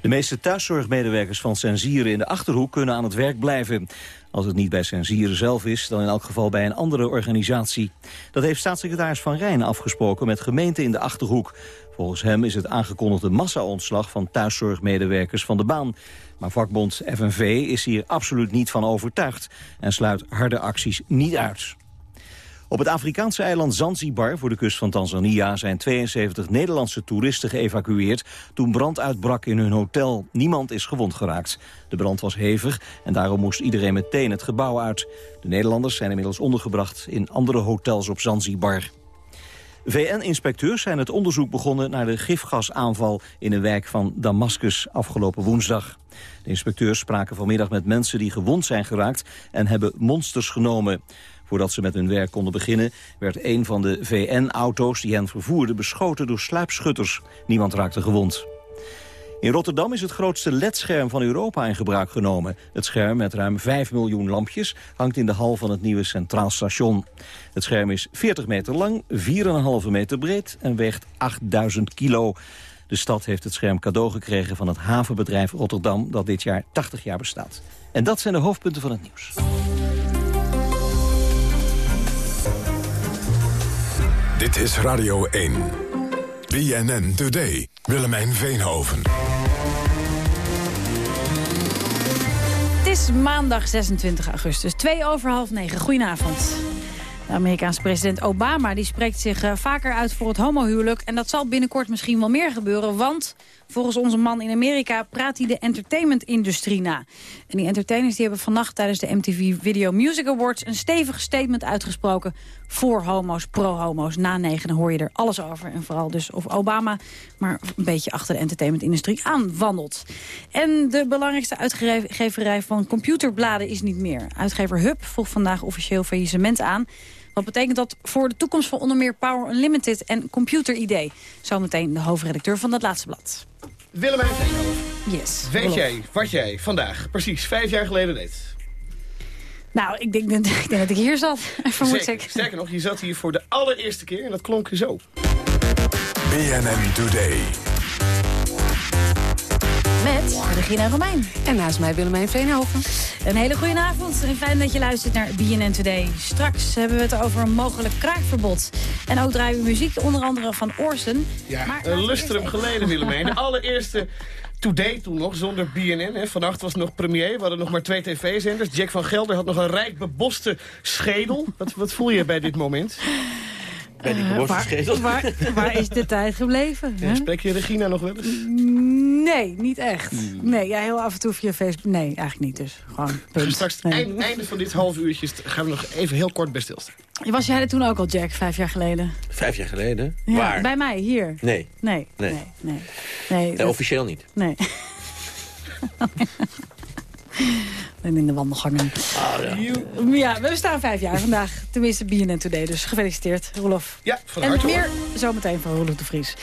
De meeste thuiszorgmedewerkers van Sensieren in de Achterhoek kunnen aan het werk blijven. Als het niet bij Sensieren zelf is, dan in elk geval bij een andere organisatie. Dat heeft staatssecretaris Van Rijn afgesproken met gemeenten in de Achterhoek. Volgens hem is het aangekondigde massa-ontslag van thuiszorgmedewerkers van de baan. Maar vakbond FNV is hier absoluut niet van overtuigd en sluit harde acties niet uit. Op het Afrikaanse eiland Zanzibar voor de kust van Tanzania zijn 72 Nederlandse toeristen geëvacueerd toen brand uitbrak in hun hotel. Niemand is gewond geraakt. De brand was hevig en daarom moest iedereen meteen het gebouw uit. De Nederlanders zijn inmiddels ondergebracht in andere hotels op Zanzibar. VN-inspecteurs zijn het onderzoek begonnen naar de gifgasaanval in een wijk van Damascus afgelopen woensdag. De inspecteurs spraken vanmiddag met mensen die gewond zijn geraakt en hebben monsters genomen. Voordat ze met hun werk konden beginnen werd een van de VN-auto's die hen vervoerde beschoten door sluipschutters. Niemand raakte gewond. In Rotterdam is het grootste ledscherm van Europa in gebruik genomen. Het scherm met ruim 5 miljoen lampjes hangt in de hal van het nieuwe Centraal Station. Het scherm is 40 meter lang, 4,5 meter breed en weegt 8000 kilo. De stad heeft het scherm cadeau gekregen van het havenbedrijf Rotterdam... dat dit jaar 80 jaar bestaat. En dat zijn de hoofdpunten van het nieuws. Dit is Radio 1. BNN Today. Willemijn Veenhoven. Het is maandag 26 augustus, 2 over half 9. Goedenavond. De Amerikaanse president Obama die spreekt zich uh, vaker uit voor het homohuwelijk. En dat zal binnenkort misschien wel meer gebeuren. Want volgens onze man in Amerika praat hij de entertainmentindustrie na. En die entertainers die hebben vannacht tijdens de MTV Video Music Awards... een stevig statement uitgesproken voor homo's, pro-homo's. Na negen hoor je er alles over. En vooral dus of Obama maar een beetje achter de entertainmentindustrie aanwandelt. En de belangrijkste uitgeverij van computerbladen is niet meer. Uitgever Hub vroeg vandaag officieel faillissement aan... Wat betekent dat voor de toekomst van onder meer Power Unlimited en Computer ID? Zometeen de hoofdredacteur van dat laatste blad. Willemijn. Yes. Weet jij wat jij vandaag precies vijf jaar geleden deed? Nou, ik denk, ik denk dat ik hier zat. Vermoed ik. Sterker nog, je zat hier voor de allereerste keer en dat klonk zo. BNN Today. Met Regina Romein. En naast mij Willemijn Veenhoven. Een hele goede avond en fijn dat je luistert naar BNN Today. Straks hebben we het over een mogelijk kraakverbod. En ook draaien we muziek, onder andere van Orson. Ja, Maar een lustrum geleden, Willemijn. De allereerste Today toen nog, zonder BNN. Hè. Vannacht was het nog premier, we hadden nog maar twee tv-zenders. Jack van Gelder had nog een rijk beboste schedel. Wat, wat voel je bij dit moment? Bij die Eh, geboorte waar, waar, waar is de tijd gebleven? Ja, spreek je Regina nog wel eens? Nee, niet echt. Nee, ja, heel af en toe via Facebook. Nee, eigenlijk niet dus. Gewoon punt. Straks het Nee. eind- einde van dit half uurtje gaan we nog even heel kort bij stilstaan. Was jij er toen ook al, Jack, vijf jaar geleden? Vijf jaar geleden? Ja, Waar? Bij mij, hier. Nee, Nee, Nee. nee, nee. Nee, nee, dat- officieel niet. nee. en in de wandelgangen. Ja, we bestaan vijf jaar vandaag. Tenminste, BNN Today. Dus gefeliciteerd, Roelof. Ja, van En harte hoor. meer zometeen van Roelof de Vries.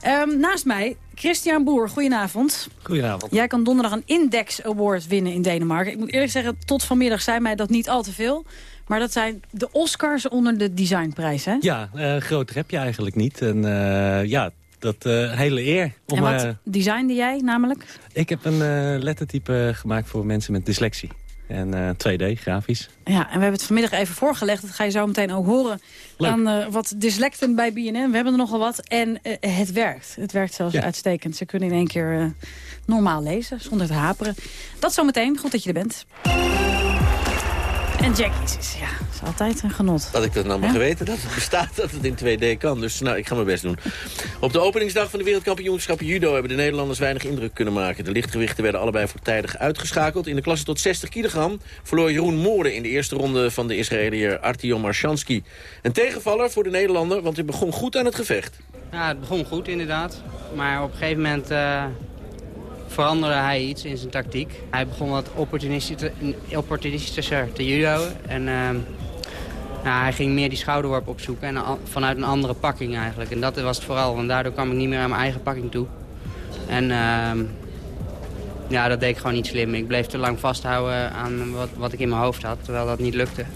Ehm, naast mij, Christian Boer. Goedenavond. Goedenavond. Jij kan donderdag een Index Award winnen in Denemarken. Ik moet eerlijk zeggen, tot vanmiddag zei mij dat niet al te veel. Maar dat zijn de Oscars onder de designprijs, hè? Ja, eh, groter heb je eigenlijk niet. En eh, ja, dat eh, hele eer. Om, en wat eh, designde jij namelijk? ik heb een eh, lettertype gemaakt voor mensen met dyslexie. En eh, 2D, grafisch. Ja, en we hebben het vanmiddag even voorgelegd. Dat ga je zo meteen ook horen Leuk. aan wat dyslecten bij BNN. We hebben er nogal wat. En het werkt. Het werkt zelfs Ja. uitstekend. Ze kunnen in één keer normaal lezen, zonder te haperen. Dat zometeen. Goed dat je er bent. En Jackie is, ja, is altijd een genot. Had ik dat nou maar Ja? geweten, dat het bestaat, dat het in 2D kan. Dus nou, ik ga mijn best doen. Op de openingsdag van de wereldkampioenschappen judo... hebben de Nederlanders weinig indruk kunnen maken. De lichtgewichten werden allebei voortijdig uitgeschakeld. In de klasse tot 60 kilogram verloor Jeroen Moorden... in de eerste ronde van de Israëliër Artyom Marshansky. Een tegenvaller voor de Nederlander, want hij begon goed aan het gevecht. Ja, het begon goed inderdaad. Maar op een gegeven moment uh, veranderde hij iets in zijn tactiek. Hij begon wat opportunistischer te judo. En uh, nou, hij ging meer die schouderworp opzoeken en vanuit een andere pakking eigenlijk. En dat was het vooral, want daardoor kwam ik niet meer aan mijn eigen pakking toe. En ehm, ja, dat deed ik gewoon niet slim. Ik bleef te lang vasthouden aan wat, wat ik in mijn hoofd had, terwijl dat niet lukte. In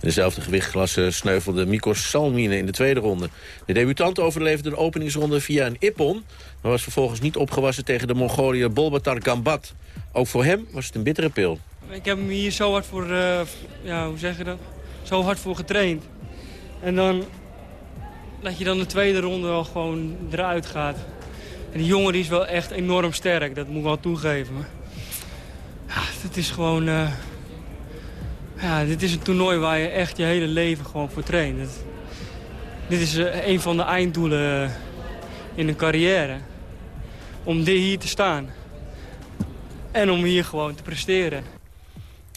dezelfde gewichtklasse sneuvelde Mikos Salmine in de tweede ronde. De debutant overleefde de openingsronde via een ippon... maar was vervolgens niet opgewassen tegen de Mongoliër Bolbatar Gambat. Ook voor hem was het een bittere pil. Ik heb hem hier zo hard voor, uh, ja, hoe zeg je dat? Zo hard voor getraind. En dan, dat je dan de tweede ronde al gewoon eruit gaat. En die jongen die is wel echt enorm sterk, dat moet ik wel toegeven. Ja, het is gewoon... Uh, ja, dit is een toernooi waar je echt je hele leven gewoon voor traint. dit is uh, een van de einddoelen eh, in een carrière. Om dit hier te staan. En om hier gewoon te presteren.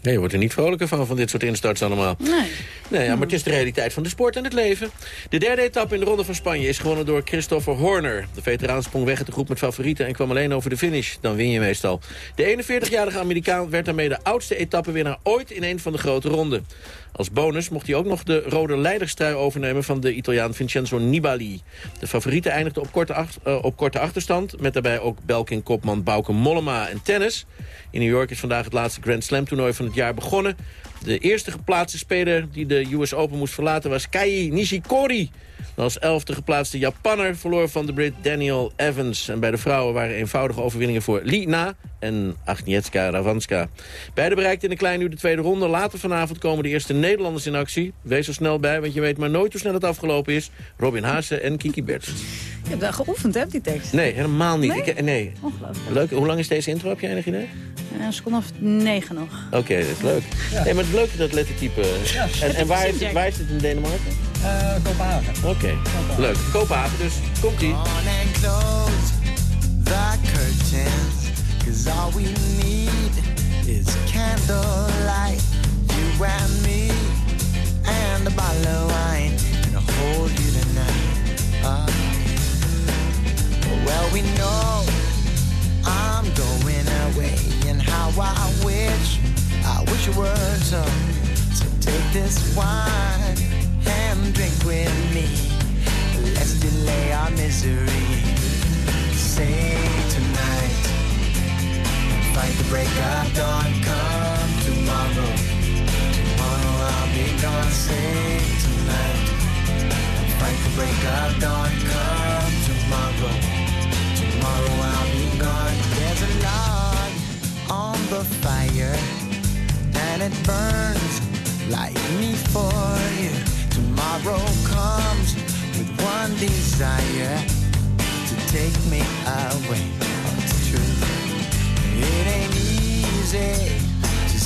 Nee, je wordt er niet vrolijker van, van dit soort instarts allemaal. Nee. Nee, ja, maar het is de realiteit van de sport en het leven. De derde etappe in de Ronde van Spanje is gewonnen door Christopher Horner. De veteraan sprong weg uit de groep met favorieten en kwam alleen over de finish. Dan win je meestal. De 41-jarige Amerikaan werd daarmee de oudste etappenwinnaar ooit in een van de grote ronden. Als bonus mocht hij ook nog de rode leiderstrui overnemen van de Italiaan Vincenzo Nibali. De favorieten eindigden op korte, uh, op korte achterstand... met daarbij ook Belkin-kopman Bauke Mollema en tennis. In New York is vandaag het laatste Grand Slam toernooi van jaar begonnen. De eerste geplaatste speler die de US Open moest verlaten was Kei Nishikori. De als elfde geplaatste Japanner verloor van de Brit Daniel Evans. En bij de vrouwen waren eenvoudige overwinningen voor Li Na en Agnieszka Ravanska. Beide bereikten in een klein uur de tweede ronde. Later vanavond komen de eerste Nederlanders in actie. Wees er snel bij, want je weet maar nooit hoe snel het afgelopen is. Robin Haase en Kiki Bertens. Je hebt daar geoefend, hè, die tekst? Nee, helemaal niet. Nee? Ik, nee. Ongelooflijk. Leuk. Hoe lang is deze intro? Heb jij enig idee? Een seconde of negen nog. Oké, okay, dat is leuk. Ja. Nee, maar het leuke dat lettertype. Ja, en en waar, is het, waar is het in Denemarken? Uh, Kopenhagen. Oké, okay. leuk. Kopenhagen, dus komt-ie. Cause all we need is candlelight, you and me, and a bottle of wine, and I'll hold you tonight. Oh, well, we know I'm going away, and how I wish, I wish you were so. So take this wine and drink with me. Let's delay our misery. Say tonight fight the break of dawn. Come tomorrow. Tomorrow I'll be gone. Sing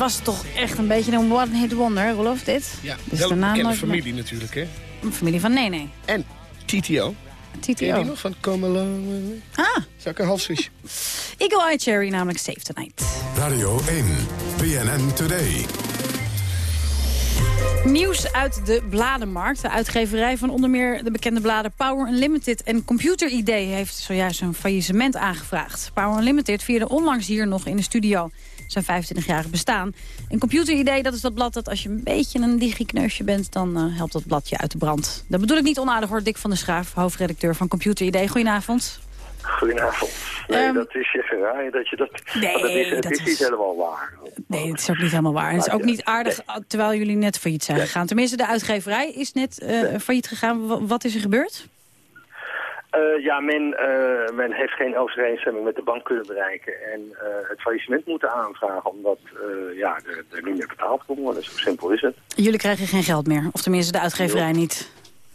Het was toch echt een beetje een one-hit wonder, Rolof, dit? Ja, dus wel een bekende familie natuurlijk, hè? Een familie van Nene. En TTO. TTO. Ken je die nog van Come Along? Ah. Zou ik een halfzusje. Eagle Eye Cherry, namelijk Save Tonight. Radio 1, BNN Today. Nieuws uit de bladenmarkt. De uitgeverij van onder meer de bekende bladen Power Unlimited en Computer ID heeft zojuist een faillissement aangevraagd. Power Unlimited vierde onlangs hier nog in de studio zijn 25-jarig bestaan. Een Computer ID, dat is dat blad dat als je een beetje een digikneusje bent... dan uh, helpt dat bladje uit de brand. Dat bedoel ik niet onaardig hoor, Dick van der Schaaf, hoofdredacteur van Computer ID. Goedenavond. Goedenavond. Nee, um, dat is je geraaien dat je dat... Nee, dat is, het dat is, niet helemaal waar. Nee, het is ook niet helemaal waar. En het is ook niet aardig nee. terwijl jullie net failliet zijn nee. gegaan. Tenminste, de uitgeverij is net uh, failliet gegaan. Wat is er gebeurd? Uh, ja, men, uh, men heeft geen overeenstemming met de bank kunnen bereiken en uh, het faillissement moeten aanvragen omdat ja, er, er, niet meer betaald kon worden. Zo simpel is het. Jullie krijgen geen geld meer, of tenminste de uitgeverij niet?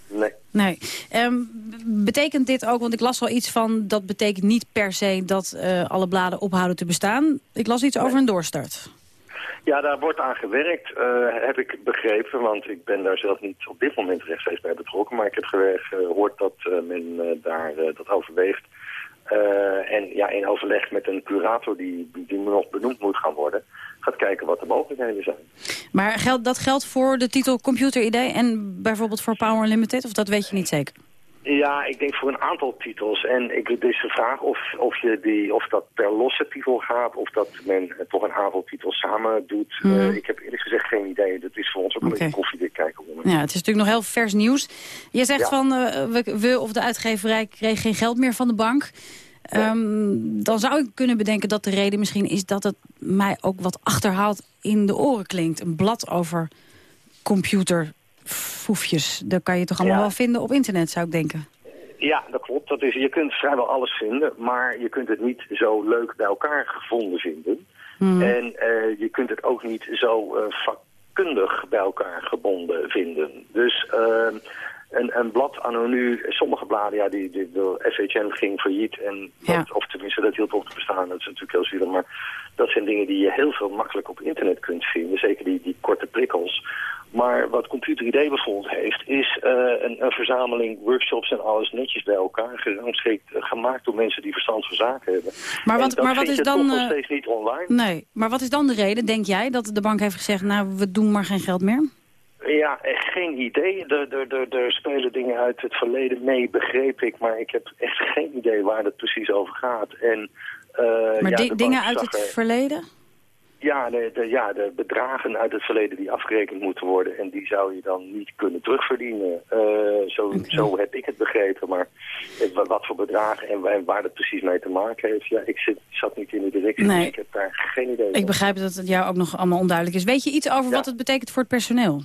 Nee. Nee. Um, betekent dit ook, want ik las al iets van... dat betekent niet per se dat alle bladen ophouden te bestaan. Ik las iets nee. over een doorstart. Ja, daar wordt aan gewerkt, uh, heb ik begrepen. Want ik ben daar zelf niet op dit moment rechtstreeks bij betrokken. Maar ik heb gehoord dat uh, men daar dat overweegt. en ja, in overleg met een curator die, die nog benoemd moet gaan worden... gaat kijken wat de mogelijkheden zijn. Maar geldt, dat geldt voor de titel Computer ID en bijvoorbeeld voor Power Unlimited? Of dat weet je niet zeker? Ja, ik denk voor een aantal titels. En ik, het is de vraag of, of, je die, of dat per losse titel gaat... of dat men toch een aantal titels samen doet. Mm. Uh, ik heb eerlijk gezegd geen idee. Dat is voor ons ook een beetje koffiedik kijken. Om. Ja, het is natuurlijk nog heel vers nieuws. Je zegt ja. van, uh, we, we of de uitgeverij kreeg geen geld meer van de bank... Ja. Um, dan zou ik kunnen bedenken dat de reden misschien is... dat het mij ook wat achterhaald in de oren klinkt. Een blad over computer foefjes. Dat kan je toch allemaal ja. wel vinden op internet, zou ik denken. Ja, dat klopt. Dat is, je kunt vrijwel alles vinden, maar je kunt het niet zo leuk bij elkaar gevonden vinden. Mm. En uh, je kunt het ook niet zo uh, vakkundig bij elkaar gebonden vinden. Dus uh, een, een blad anno nu, sommige bladen, ja, die, die, de FHM ging failliet. En dat, ja. Of tenminste, dat hield op te bestaan. Dat is natuurlijk heel zielig, maar dat zijn dingen die je heel veel makkelijk op internet kunt vinden. Zeker die, die korte prikkels. Maar wat Computer ID bijvoorbeeld heeft, is uh, een, een, verzameling workshops en alles netjes bij elkaar gerangschikt, uh, gemaakt door mensen die verstand van zaken hebben. Maar wat, maar wat is dan nog steeds niet online? Nee, maar wat is dan de reden, denk jij, dat de bank heeft gezegd, nou, we doen maar geen geld meer? Ja, geen idee. Er, er, er, er spelen dingen uit het verleden mee, begreep ik. Maar ik heb echt geen idee waar het precies over gaat. En, uh, maar ja, di dingen uit het er... verleden? Ja de, de, ja, de bedragen uit het verleden die afgerekend moeten worden. En die zou je dan niet kunnen terugverdienen. Uh, zo, okay. zo heb ik het begrepen. Maar wat voor bedragen en waar dat precies mee te maken heeft... Ja, ik zit, zat niet in de directie, nee. dus ik heb daar geen idee Ik begrijp dat het jou ook nog allemaal onduidelijk is. Weet je iets over ja. wat het betekent voor het personeel?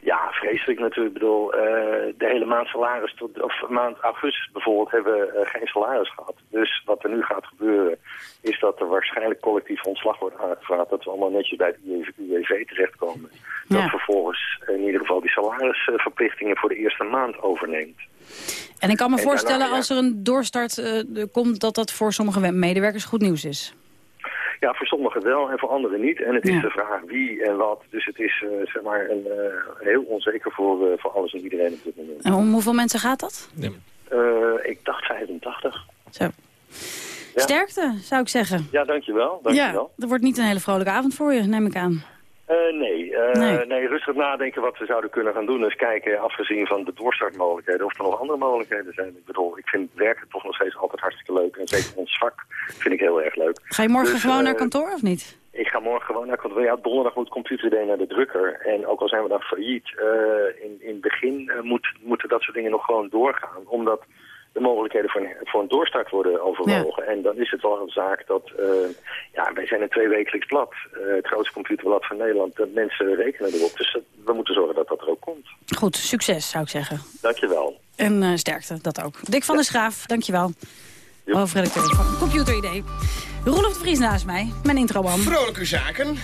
Ja, vreselijk natuurlijk. Ik bedoel, uh, de hele maand salaris, tot, of maand augustus bijvoorbeeld, hebben we uh, geen salaris gehad. Dus wat er nu gaat gebeuren, is dat er waarschijnlijk collectief ontslag wordt aangevraagd. Dat we allemaal netjes bij het UWV terechtkomen. Ja. Dat vervolgens in ieder geval die salarisverplichtingen voor de eerste maand overneemt. En ik kan me en voorstellen, daarna, ja. als er een doorstart uh, komt, dat dat voor sommige medewerkers goed nieuws is. Ja, voor sommigen wel en voor anderen niet. En het is ja. de vraag wie en wat. Dus het is uh, zeg maar een, uh, heel onzeker voor, uh, voor alles en iedereen op dit moment. En om hoeveel mensen gaat dat? Ja. ik dacht 85. Zo. Ja. Sterkte, zou ik zeggen. Ja, dankjewel. dankjewel. Ja, dat wordt niet een hele vrolijke avond voor je, neem ik aan. Uh, nee. Uh, nee. nee, rustig nadenken wat we zouden kunnen gaan doen. is kijken, afgezien van de doorstartmogelijkheden, of er nog andere mogelijkheden zijn. Ik bedoel, ik vind werken toch nog steeds altijd hartstikke leuk. En zeker ons vak vind ik heel erg leuk. Ga je morgen dus, gewoon uh, naar kantoor of niet? Ik ga morgen gewoon naar kantoor. Ja, donderdag moet Computer Day naar de drukker. En ook al zijn we dan failliet, in, in het begin moet, moeten dat soort dingen nog gewoon doorgaan. Omdat de mogelijkheden voor een, voor een doorstart worden overwogen. Ja. En dan is het wel een zaak dat... Uh, ja, wij zijn een tweewekelijks blad. Uh, het grootste computerblad van Nederland. Dat mensen rekenen erop. Dus dat, we moeten zorgen dat dat er ook komt. Goed, succes zou ik zeggen. Dankjewel. En uh, sterkte, dat ook. Dick van ja. der Schaaf, dankjewel. Hoofdredacteur van Computer ID. Roelof de Vries naast mij, mijn introman. Vrolijke zaken.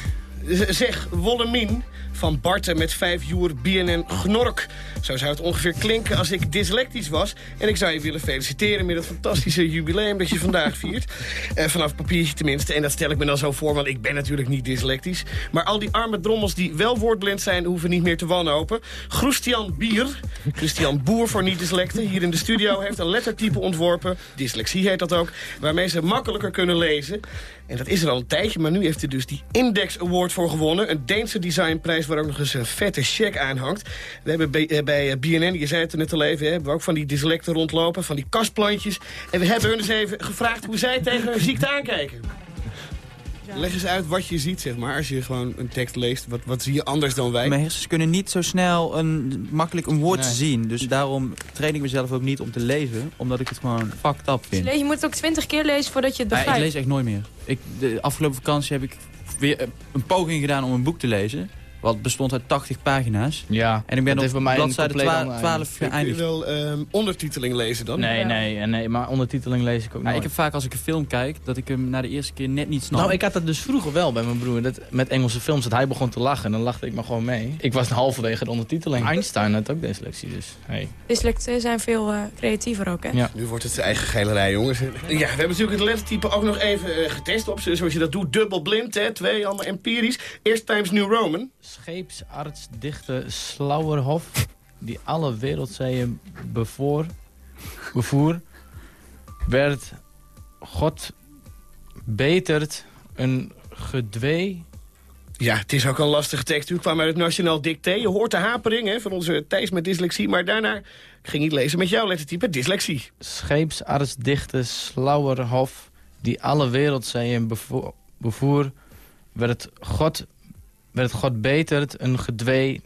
zeg, Wollemien van Barten met vijf joer BNN Gnork. Zo zou het ongeveer klinken als ik dyslectisch was. En ik zou je willen feliciteren met het fantastische jubileum dat je vandaag viert. Uh, vanaf papiertje tenminste. En dat stel ik me dan zo voor, want ik ben natuurlijk niet dyslectisch. Maar al die arme drommels die wel woordblind zijn, hoeven niet meer te wanhopen. Christian Bier, Christian Boer voor niet-dyslecten, hier in de studio heeft een lettertype ontworpen. Dyslexie heet dat ook. Waarmee ze makkelijker kunnen lezen. En dat is er al een tijdje, maar nu heeft hij dus die Index Award voor gewonnen. Een Deense designprijs waar ook nog eens een vette check aan hangt. We hebben bij, eh, bij BNN, eh, je zei het er net al even, hebben we ook van die dyslecten rondlopen, van die kastplantjes. En we hebben hun eens even gevraagd hoe zij tegen hun ziekte aankijken. Leg eens uit wat je ziet, zeg maar, als je gewoon een tekst leest. Wat, wat zie je anders dan wij? Mijn hersens kunnen niet zo snel een, makkelijk een woord zien. Dus daarom train ik mezelf ook niet om te lezen. Omdat ik het gewoon fucked up vind. Dus je moet het ook twintig keer lezen voordat je het begrijpt. Ja, ik lees echt nooit meer. Ik, de afgelopen vakantie heb ik weer een poging gedaan om een boek te lezen. Wat bestond uit 80 pagina's. Ja, en ik ben op bladzijde 12, 12 Kun je wel um, ondertiteling lezen dan? Nee, nee, nee, maar ondertiteling lees ik ook nooit. ik heb vaak als ik een film kijk, dat ik hem na de eerste keer net niet snap. Nou, ik had dat dus vroeger wel bij mijn broer. Dat, met Engelse films, dat hij begon te lachen. En dan lachte ik maar gewoon mee. Ik was halverwege de ondertiteling. Einstein had ook dyslexie, dus hey. Dyslecten zijn veel uh, creatiever ook, hè? Ja. Nu wordt het zijn eigen geilerij, jongens. Ja, we hebben natuurlijk het lettertype ook nog even uh, getest op. Zoals je dat doet, dubbel blind, hè. Twee, allemaal empirisch. Eerst Times New Roman. Scheepsartsdichte Slauerhof, die alle wereldzeeën bevoor, bevoer, werd God betert een gedwee ja, het is ook een lastige tekst. U kwam uit het Nationaal Dicté. Je hoort de hapering hè, van onze Thijs met dyslexie. Maar daarna ging ik lezen met jouw lettertype dyslexie. Scheepsartsdichte Slauerhof, die alle wereldzeeën bevoer, bevoer werd God werd het God beterd, een gedwee,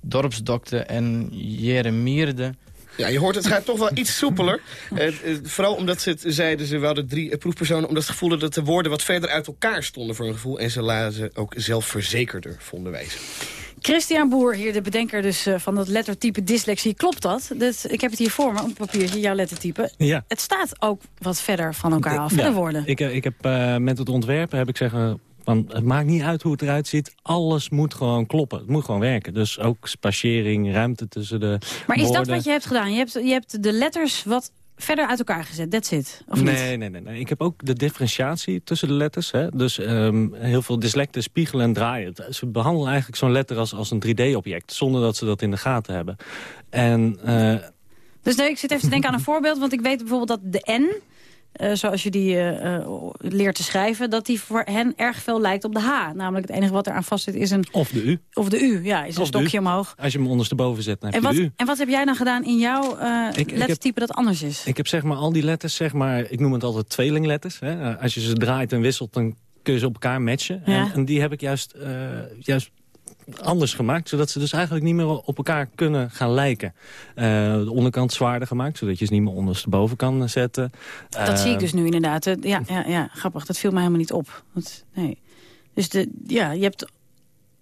dorpsdokter en Jeremierde. Ja, je hoort het gaat toch wel iets soepeler. Uh, uh, vooral omdat ze het zeiden, ze hadden drie uh, proefpersonen... omdat ze voelden dat de woorden wat verder uit elkaar stonden voor een gevoel. En ze lazen ook zelfverzekerder, vonden wij ze. Christian Boer, hier de bedenker dus van dat lettertype dyslexie. Klopt dat? dat? Ik heb het hier voor me, op papiertje, jouw lettertype. Ja. Het staat ook wat verder van elkaar af, ja. de woorden. Ik, ik heb met het ontwerpen, heb ik zeggen want het maakt niet uit hoe het eruit ziet. Alles moet gewoon kloppen. Het moet gewoon werken. Dus ook spatiëring, ruimte tussen de Maar is dat wat je hebt gedaan? Je hebt, je hebt de letters wat verder uit elkaar gezet. That's it. Of nee, niet? nee, nee, nee. Ik heb ook de differentiatie tussen de letters. Hè. Dus um, heel veel dyslecten spiegelen en draaien. Ze behandelen eigenlijk zo'n letter als, als een 3D-object. Zonder dat ze dat in de gaten hebben. En... Uh... Dus nee, ik zit even te denken aan een voorbeeld. Want ik weet bijvoorbeeld dat de N uh, zoals je die uh, leert te schrijven... dat die voor hen erg veel lijkt op de H. Namelijk het enige wat eraan vast zit is een... Of de U. Of de U, ja, is een stokje omhoog. Als je hem ondersteboven zet, dan heb en wat, U. En wat heb jij dan gedaan in jouw lettertype dat anders is? Ik heb zeg maar al die letters, zeg maar, ik noem het altijd tweelingletters. Hè. Als je ze draait en wisselt, dan kun je ze op elkaar matchen. Ja. En, en, die heb ik juist, juist anders gemaakt. Zodat ze dus eigenlijk niet meer op elkaar kunnen gaan lijken. Uh, de onderkant zwaarder gemaakt, zodat je ze niet meer ondersteboven kan zetten. Dat uh, zie ik dus nu inderdaad. Ja, ja, ja, grappig. Dat viel mij helemaal niet op. Want, nee. Dus de, ja, je hebt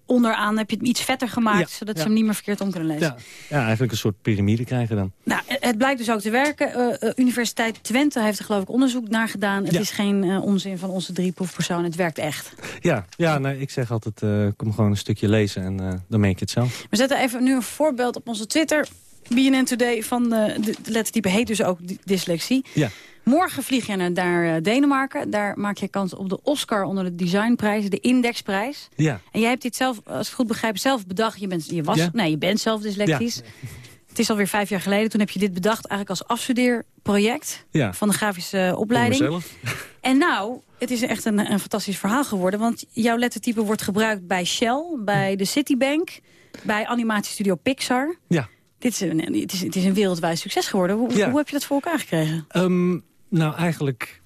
onderaan heb je het iets vetter gemaakt... Ja, zodat ja. ze hem niet meer verkeerd om kunnen lezen. Ja, ja, eigenlijk een soort piramide krijgen dan. Nou, het blijkt dus ook te werken. Uh, Universiteit Twente heeft er geloof ik onderzoek naar gedaan. Het is geen uh, onzin van onze drie proefpersonen. Het werkt echt. Ja, ja nee, ik zeg altijd, uh, kom gewoon een stukje lezen en dan merk je het zelf. We zetten even nu een voorbeeld op onze Twitter. BNN Today van de, de lettertype heet dus ook dyslexie. Ja. Morgen vlieg je naar Denemarken. Daar maak je kans op de Oscar onder de designprijs, de Indexprijs. Ja. En jij hebt dit zelf, als ik goed begrijp, zelf bedacht. Je, bent, je, was, ja. nee, je bent zelf dyslectisch. Ja. Het is alweer vijf jaar geleden. Toen heb je dit bedacht eigenlijk als afstudeerproject ja. van de grafische opleiding. En nou, het is echt een, een fantastisch verhaal geworden. Want jouw lettertype wordt gebruikt bij Shell, bij de Citibank, bij animatiestudio Pixar. Ja. Dit is een, het, is, het is een wereldwijd succes geworden. Hoe, ja. hoe heb je dat voor elkaar gekregen? Um, nou, eigenlijk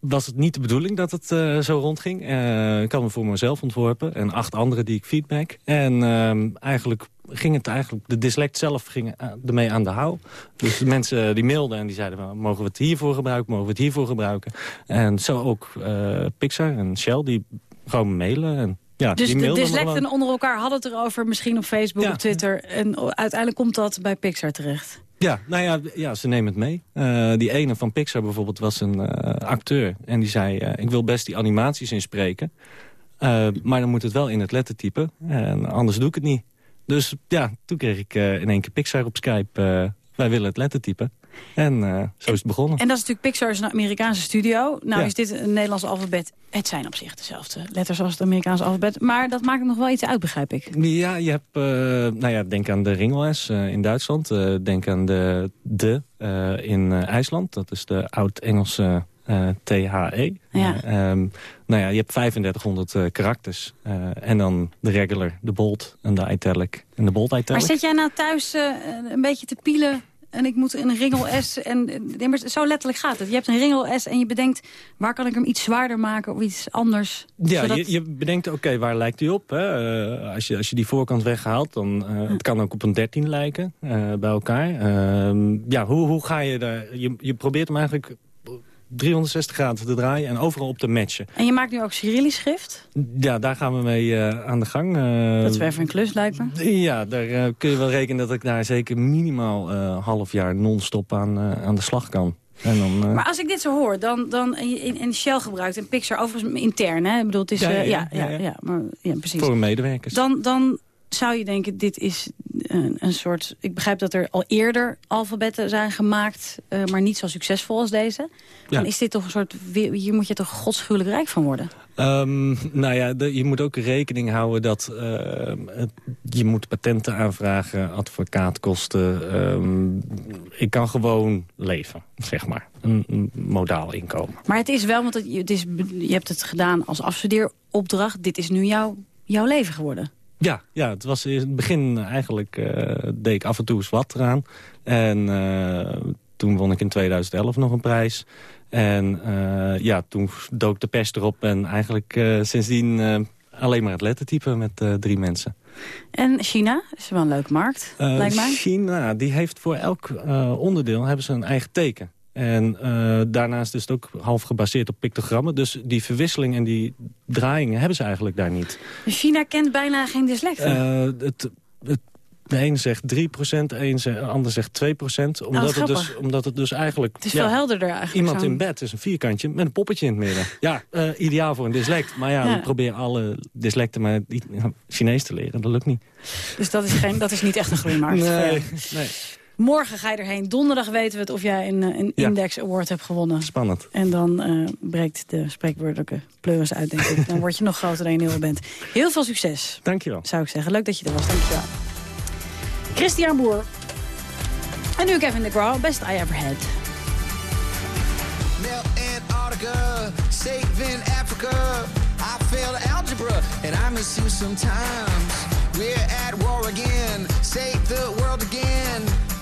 was het niet de bedoeling dat het uh, zo rondging. Uh, ik had me voor mezelf ontworpen en acht anderen die ik feedback. En uh, eigenlijk ging het eigenlijk, de dyslect zelf ging ermee aan de hou. Dus de mensen die mailden en die zeiden, mogen we het hiervoor gebruiken, mogen we het hiervoor gebruiken. En zo ook Pixar en Shell, die gewoon mailen en ja, dus de dyslecten onder elkaar hadden het erover, misschien op Facebook, ja. op Twitter. En uiteindelijk komt dat bij Pixar terecht. Ja, nou ja, ja ze nemen het mee. Uh, die ene van Pixar bijvoorbeeld was een uh, acteur. En die zei, uh, ik wil best die animaties inspreken. Maar dan moet het wel in het lettertype. En anders doe ik het niet. Dus ja, toen kreeg ik in één keer Pixar op Skype. Wij willen het lettertype. En uh, zo is het begonnen. En dat is natuurlijk Pixar is een Amerikaanse studio. Nou ja. is dit een Nederlands alfabet. Het zijn op zich dezelfde letters als het Amerikaanse alfabet. Maar dat maakt nog wel iets uit, begrijp ik. Ja, je hebt, uh, nou ja, denk aan de ringels uh, in Duitsland. denk aan de de in IJsland. Dat is de oud-Engelse THE. Ja. Um, nou ja, je hebt 3500 karakters. en dan de regular, de bold en de italic en de bold italic. Maar zit jij nou thuis een beetje te pielen en ik moet een ringel S. En, zo letterlijk gaat het. Je hebt een ringel S en je bedenkt... waar kan ik hem iets zwaarder maken of iets anders? Ja, zodat... je, je, bedenkt, oké, waar lijkt hij op? Hè? Uh, als, je, als je die voorkant weghaalt, dan uh, het kan ook op een 13 lijken uh, bij elkaar. ja, hoe, hoe ga je daar... Je, je probeert hem eigenlijk 360 graden te draaien en overal op te matchen. En je maakt nu ook Cyrillisch schrift? Ja, daar gaan we mee uh, aan de gang. Uh, dat is weer even een klus, lijkt me. Ja, daar uh, kun je wel rekenen dat ik daar zeker minimaal half jaar non-stop aan, aan de slag kan. En dan, Maar als ik dit zo hoor, dan, dan in, in Shell gebruikt en Pixar overigens intern, hè? Ik bedoel, het is, ja, ja, ja, ja, ja, maar, ja, precies. Voor medewerkers. Dan, dan zou je denken, dit is een, een, soort... Ik begrijp dat er al eerder alfabetten zijn gemaakt... Uh, maar niet zo succesvol als deze. Ja. Dan is dit toch een soort... Hier moet je toch godschuwelijk rijk van worden? Um, nou ja, de, je moet ook rekening houden dat... Uh, het, je moet patenten aanvragen, advocaatkosten. Um, ik kan gewoon leven, zeg maar. Een, een, modaal inkomen. Maar het is wel, want het, het is, je hebt het gedaan als afstudeeropdracht. Dit is nu jouw, jouw leven geworden. Ja, ja, het was in het begin eigenlijk, uh, deed ik af en toe eens wat eraan. En uh, toen won ik in 2011 nog een prijs. En uh, ja, toen dook de pest erop en eigenlijk sindsdien alleen maar het lettertype met drie mensen. En China, is wel een leuke markt, lijkt mij. China, die heeft voor elk onderdeel hebben ze een eigen teken. En uh, daarnaast is het ook half gebaseerd op pictogrammen. Dus die verwisseling en die draaiingen hebben ze eigenlijk daar niet. China kent bijna geen dyslecten. Uh, het, het, de een zegt 3% de ander zegt 2 Omdat, oh, het dus, omdat het dus eigenlijk... Het is ja, veel helderder eigenlijk. Iemand zo. in bed is een vierkantje met een poppetje in het midden. Ja, uh, ideaal voor een dyslect. Maar ja, ja. we proberen alle dyslecten maar Chinees te leren. Dat lukt niet. Dus dat is, geen, dat is niet echt een groeimarkt. Nee, nee. Morgen ga je erheen. Donderdag weten we het of jij een, een ja. Index Award hebt gewonnen. Spannend. En dan uh, breekt de spreekwoordelijke pleuris uit, denk ik. Dan word je nog groter dan je nu al bent. Heel veel succes. Dankjewel. Zou ik zeggen. Leuk dat je er was. Dankjewel. Christian Boer. En nu Kevin de Graw. Best I Ever Had. Antarctica, saving Africa. I failed algebra and I miss you sometimes. We're at war again, save the world again.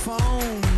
phone.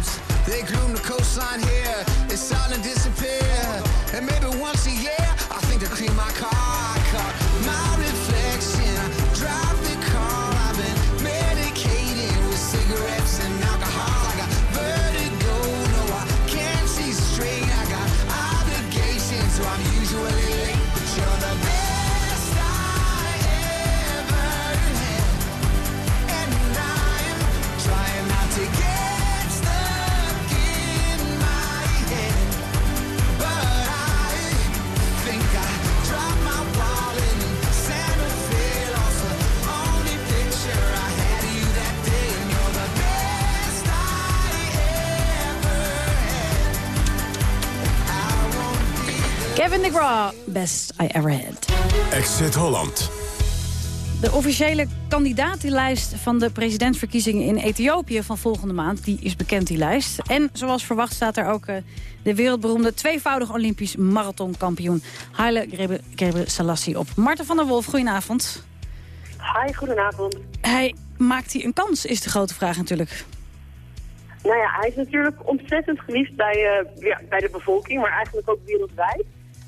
Best I ever had. Exit Holland. De officiële kandidatenlijst van de presidentsverkiezingen in Ethiopië van volgende maand, die is bekend, die lijst. En zoals verwacht staat er ook uh, de wereldberoemde tweevoudig Olympisch marathonkampioen Haile Gebre Selassie op. Marten van der Wolf, goedenavond. Hi, goedenavond. Hij maakt hij een kans, is de grote vraag natuurlijk. Nou ja, hij is natuurlijk ontzettend geliefd bij, uh, ja, bij de bevolking, maar eigenlijk ook wereldwijd.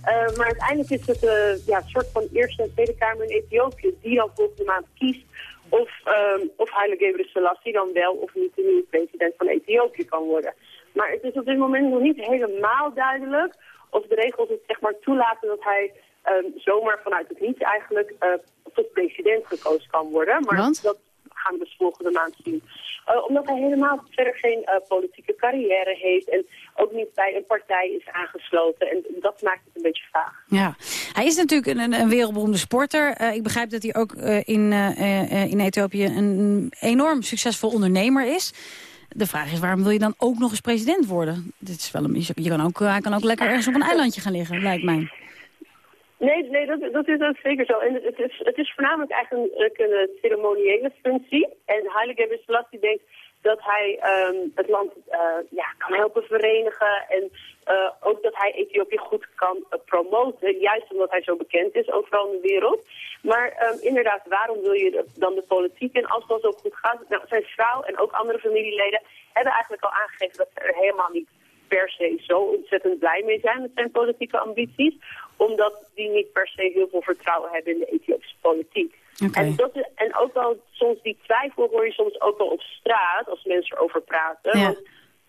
Uh, maar uiteindelijk is het ja, een soort van Eerste en Tweede Kamer in Ethiopië die dan volgende maand kiest of, um, of Haile Gebre Selassie dan wel of niet de nieuwe president van Ethiopië kan worden. Maar het is op dit moment nog niet helemaal duidelijk of de regels het zeg maar toelaten dat hij um, zomaar vanuit het niets eigenlijk uh, tot president gekozen kan worden. Maar Want? dat gaan we dus volgende maand zien. Uh, omdat hij helemaal verder geen uh, politieke carrière heeft en ook niet bij een partij is aangesloten. En dat maakt het een beetje vaag. Ja, hij is natuurlijk een, een wereldberoemde sporter. Uh, ik begrijp dat hij ook in, in Ethiopië een enorm succesvol ondernemer is. De vraag is, waarom wil je dan ook nog eens president worden? Dit is wel een, je kan ook, hij kan ook lekker ergens op een eilandje gaan liggen, lijkt mij. Nee, nee dat, dat is ook zeker zo. En het is, het is voornamelijk eigenlijk een, ceremoniële functie. En Gebre Selassie denkt dat hij um, het land uh, ja, kan helpen verenigen. En uh, ook dat hij Ethiopië goed kan uh, promoten. Juist omdat hij zo bekend is overal in de wereld. Maar um, inderdaad, waarom wil je dan de politiek? En als dat zo goed gaat, nou, zijn vrouw en ook andere familieleden hebben eigenlijk al aangegeven dat ze er helemaal niet per se zo ontzettend blij mee zijn met zijn politieke ambities. Omdat die niet per se heel veel vertrouwen hebben in de Ethiopische politiek. Okay. En, dat en ook wel soms die twijfel hoor je soms ook wel op straat als mensen erover praten. Ja. Want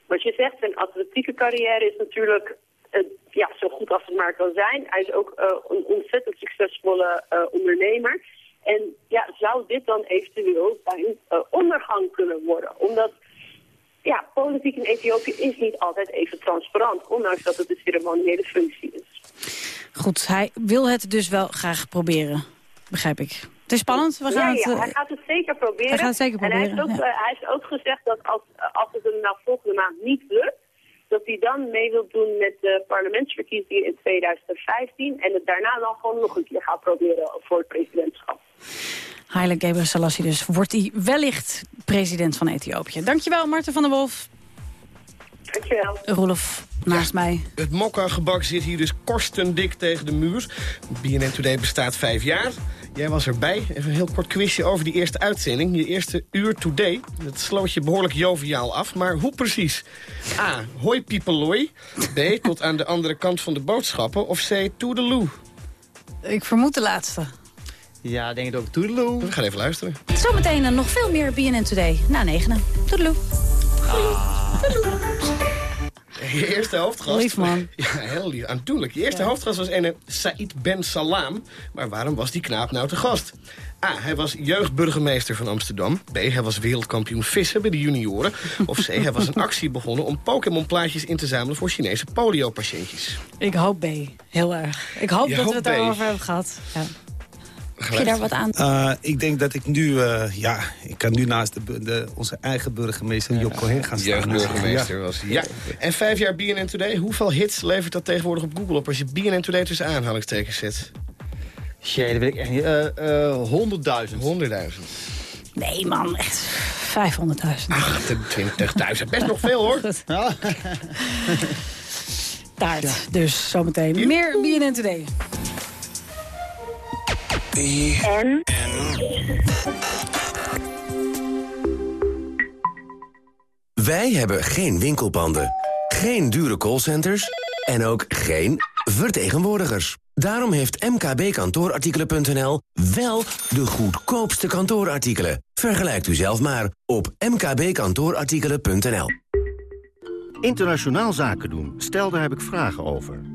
wat je zegt, zijn atletieke carrière is natuurlijk uh, ja, zo goed als het maar kan zijn. Hij is ook uh, een ontzettend succesvolle uh, ondernemer. En ja, zou dit dan eventueel zijn ondergang kunnen worden? Omdat ja, politiek in Ethiopië is niet altijd even transparant, ondanks dat het een ceremoniële functie is. Goed, hij wil het dus wel graag proberen, begrijp ik. Het is spannend. We gaan ja, ja, het, hij gaat het zeker proberen. Hij gaat het zeker proberen, En hij heeft ook, ja. uh, hij heeft ook gezegd dat als, als het hem nou volgende maand niet lukt, dat hij dan mee wil doen met de parlementsverkiezingen in 2015 en het daarna dan gewoon nog een keer gaat proberen voor het presidentschap. Haile Gebre Selassie dus. Wordt hij wellicht president van Ethiopië. Dankjewel, Marten van der Wolf. Dankjewel. Roelof, naast ja, mij. Het mokka-gebak zit hier dus korstendik tegen de muur. BNN Today bestaat vijf jaar. Jij was erbij. Even een heel kort quizje over die eerste uitzending. Je eerste uur Today. Dat sloot je behoorlijk joviaal af. Maar hoe precies? A. Hoi piepeloi. B. Tot aan de andere kant van de boodschappen. Of C. Toedeloe. Ik vermoed de laatste. Ja, denk ik ook. Toedeloe. We gaan even luisteren. Zometeen nog veel meer BNN Today. Na negenen. Toedeloe. Ah. Je eerste hoofdgast... Lief man. Ja, heel lief. Aandoenlijk. Je eerste ja. hoofdgast was ene Said Ben Salam. Maar waarom was die knaap nou te gast? A. Hij was jeugdburgemeester van Amsterdam. B. Hij was wereldkampioen vissen bij de junioren. Of C. Hij was een actie begonnen om Pokémon-plaatjes in te zamelen... voor Chinese polio-patiëntjes. Ik hoop B. Heel erg. Ik hoop Je dat we het daarover hebben gehad. Ja. Heb je daar wat aan? Uh, ik denk dat ik nu, uh, ja, ik kan nu naast de, de, onze eigen burgemeester Job Cohen gaan staan. Jeugdburgemeester was ja. En vijf jaar BNN Today, hoeveel hits levert dat tegenwoordig op Google op... als je BNN Today tussen aanhalingstekens zet? Jee, dat weet ik echt niet. Uh, 100.000. 100.000. Nee man, echt 500.000. 28.000, best nog veel hoor. Taart, ja. dus zometeen. Ja. Meer BNN Today. Wij hebben geen winkelpanden, geen dure callcenters en ook geen vertegenwoordigers. Daarom heeft mkbkantoorartikelen.nl wel de goedkoopste kantoorartikelen. Vergelijkt u zelf maar op mkbkantoorartikelen.nl. Internationaal zaken doen. Stel, daar heb ik vragen over.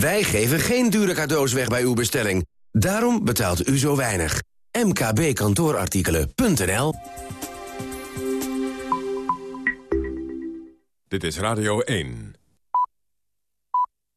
Wij geven geen dure cadeaus weg bij uw bestelling. Daarom betaalt u zo weinig. mkbkantoorartikelen.nl Dit is Radio 1.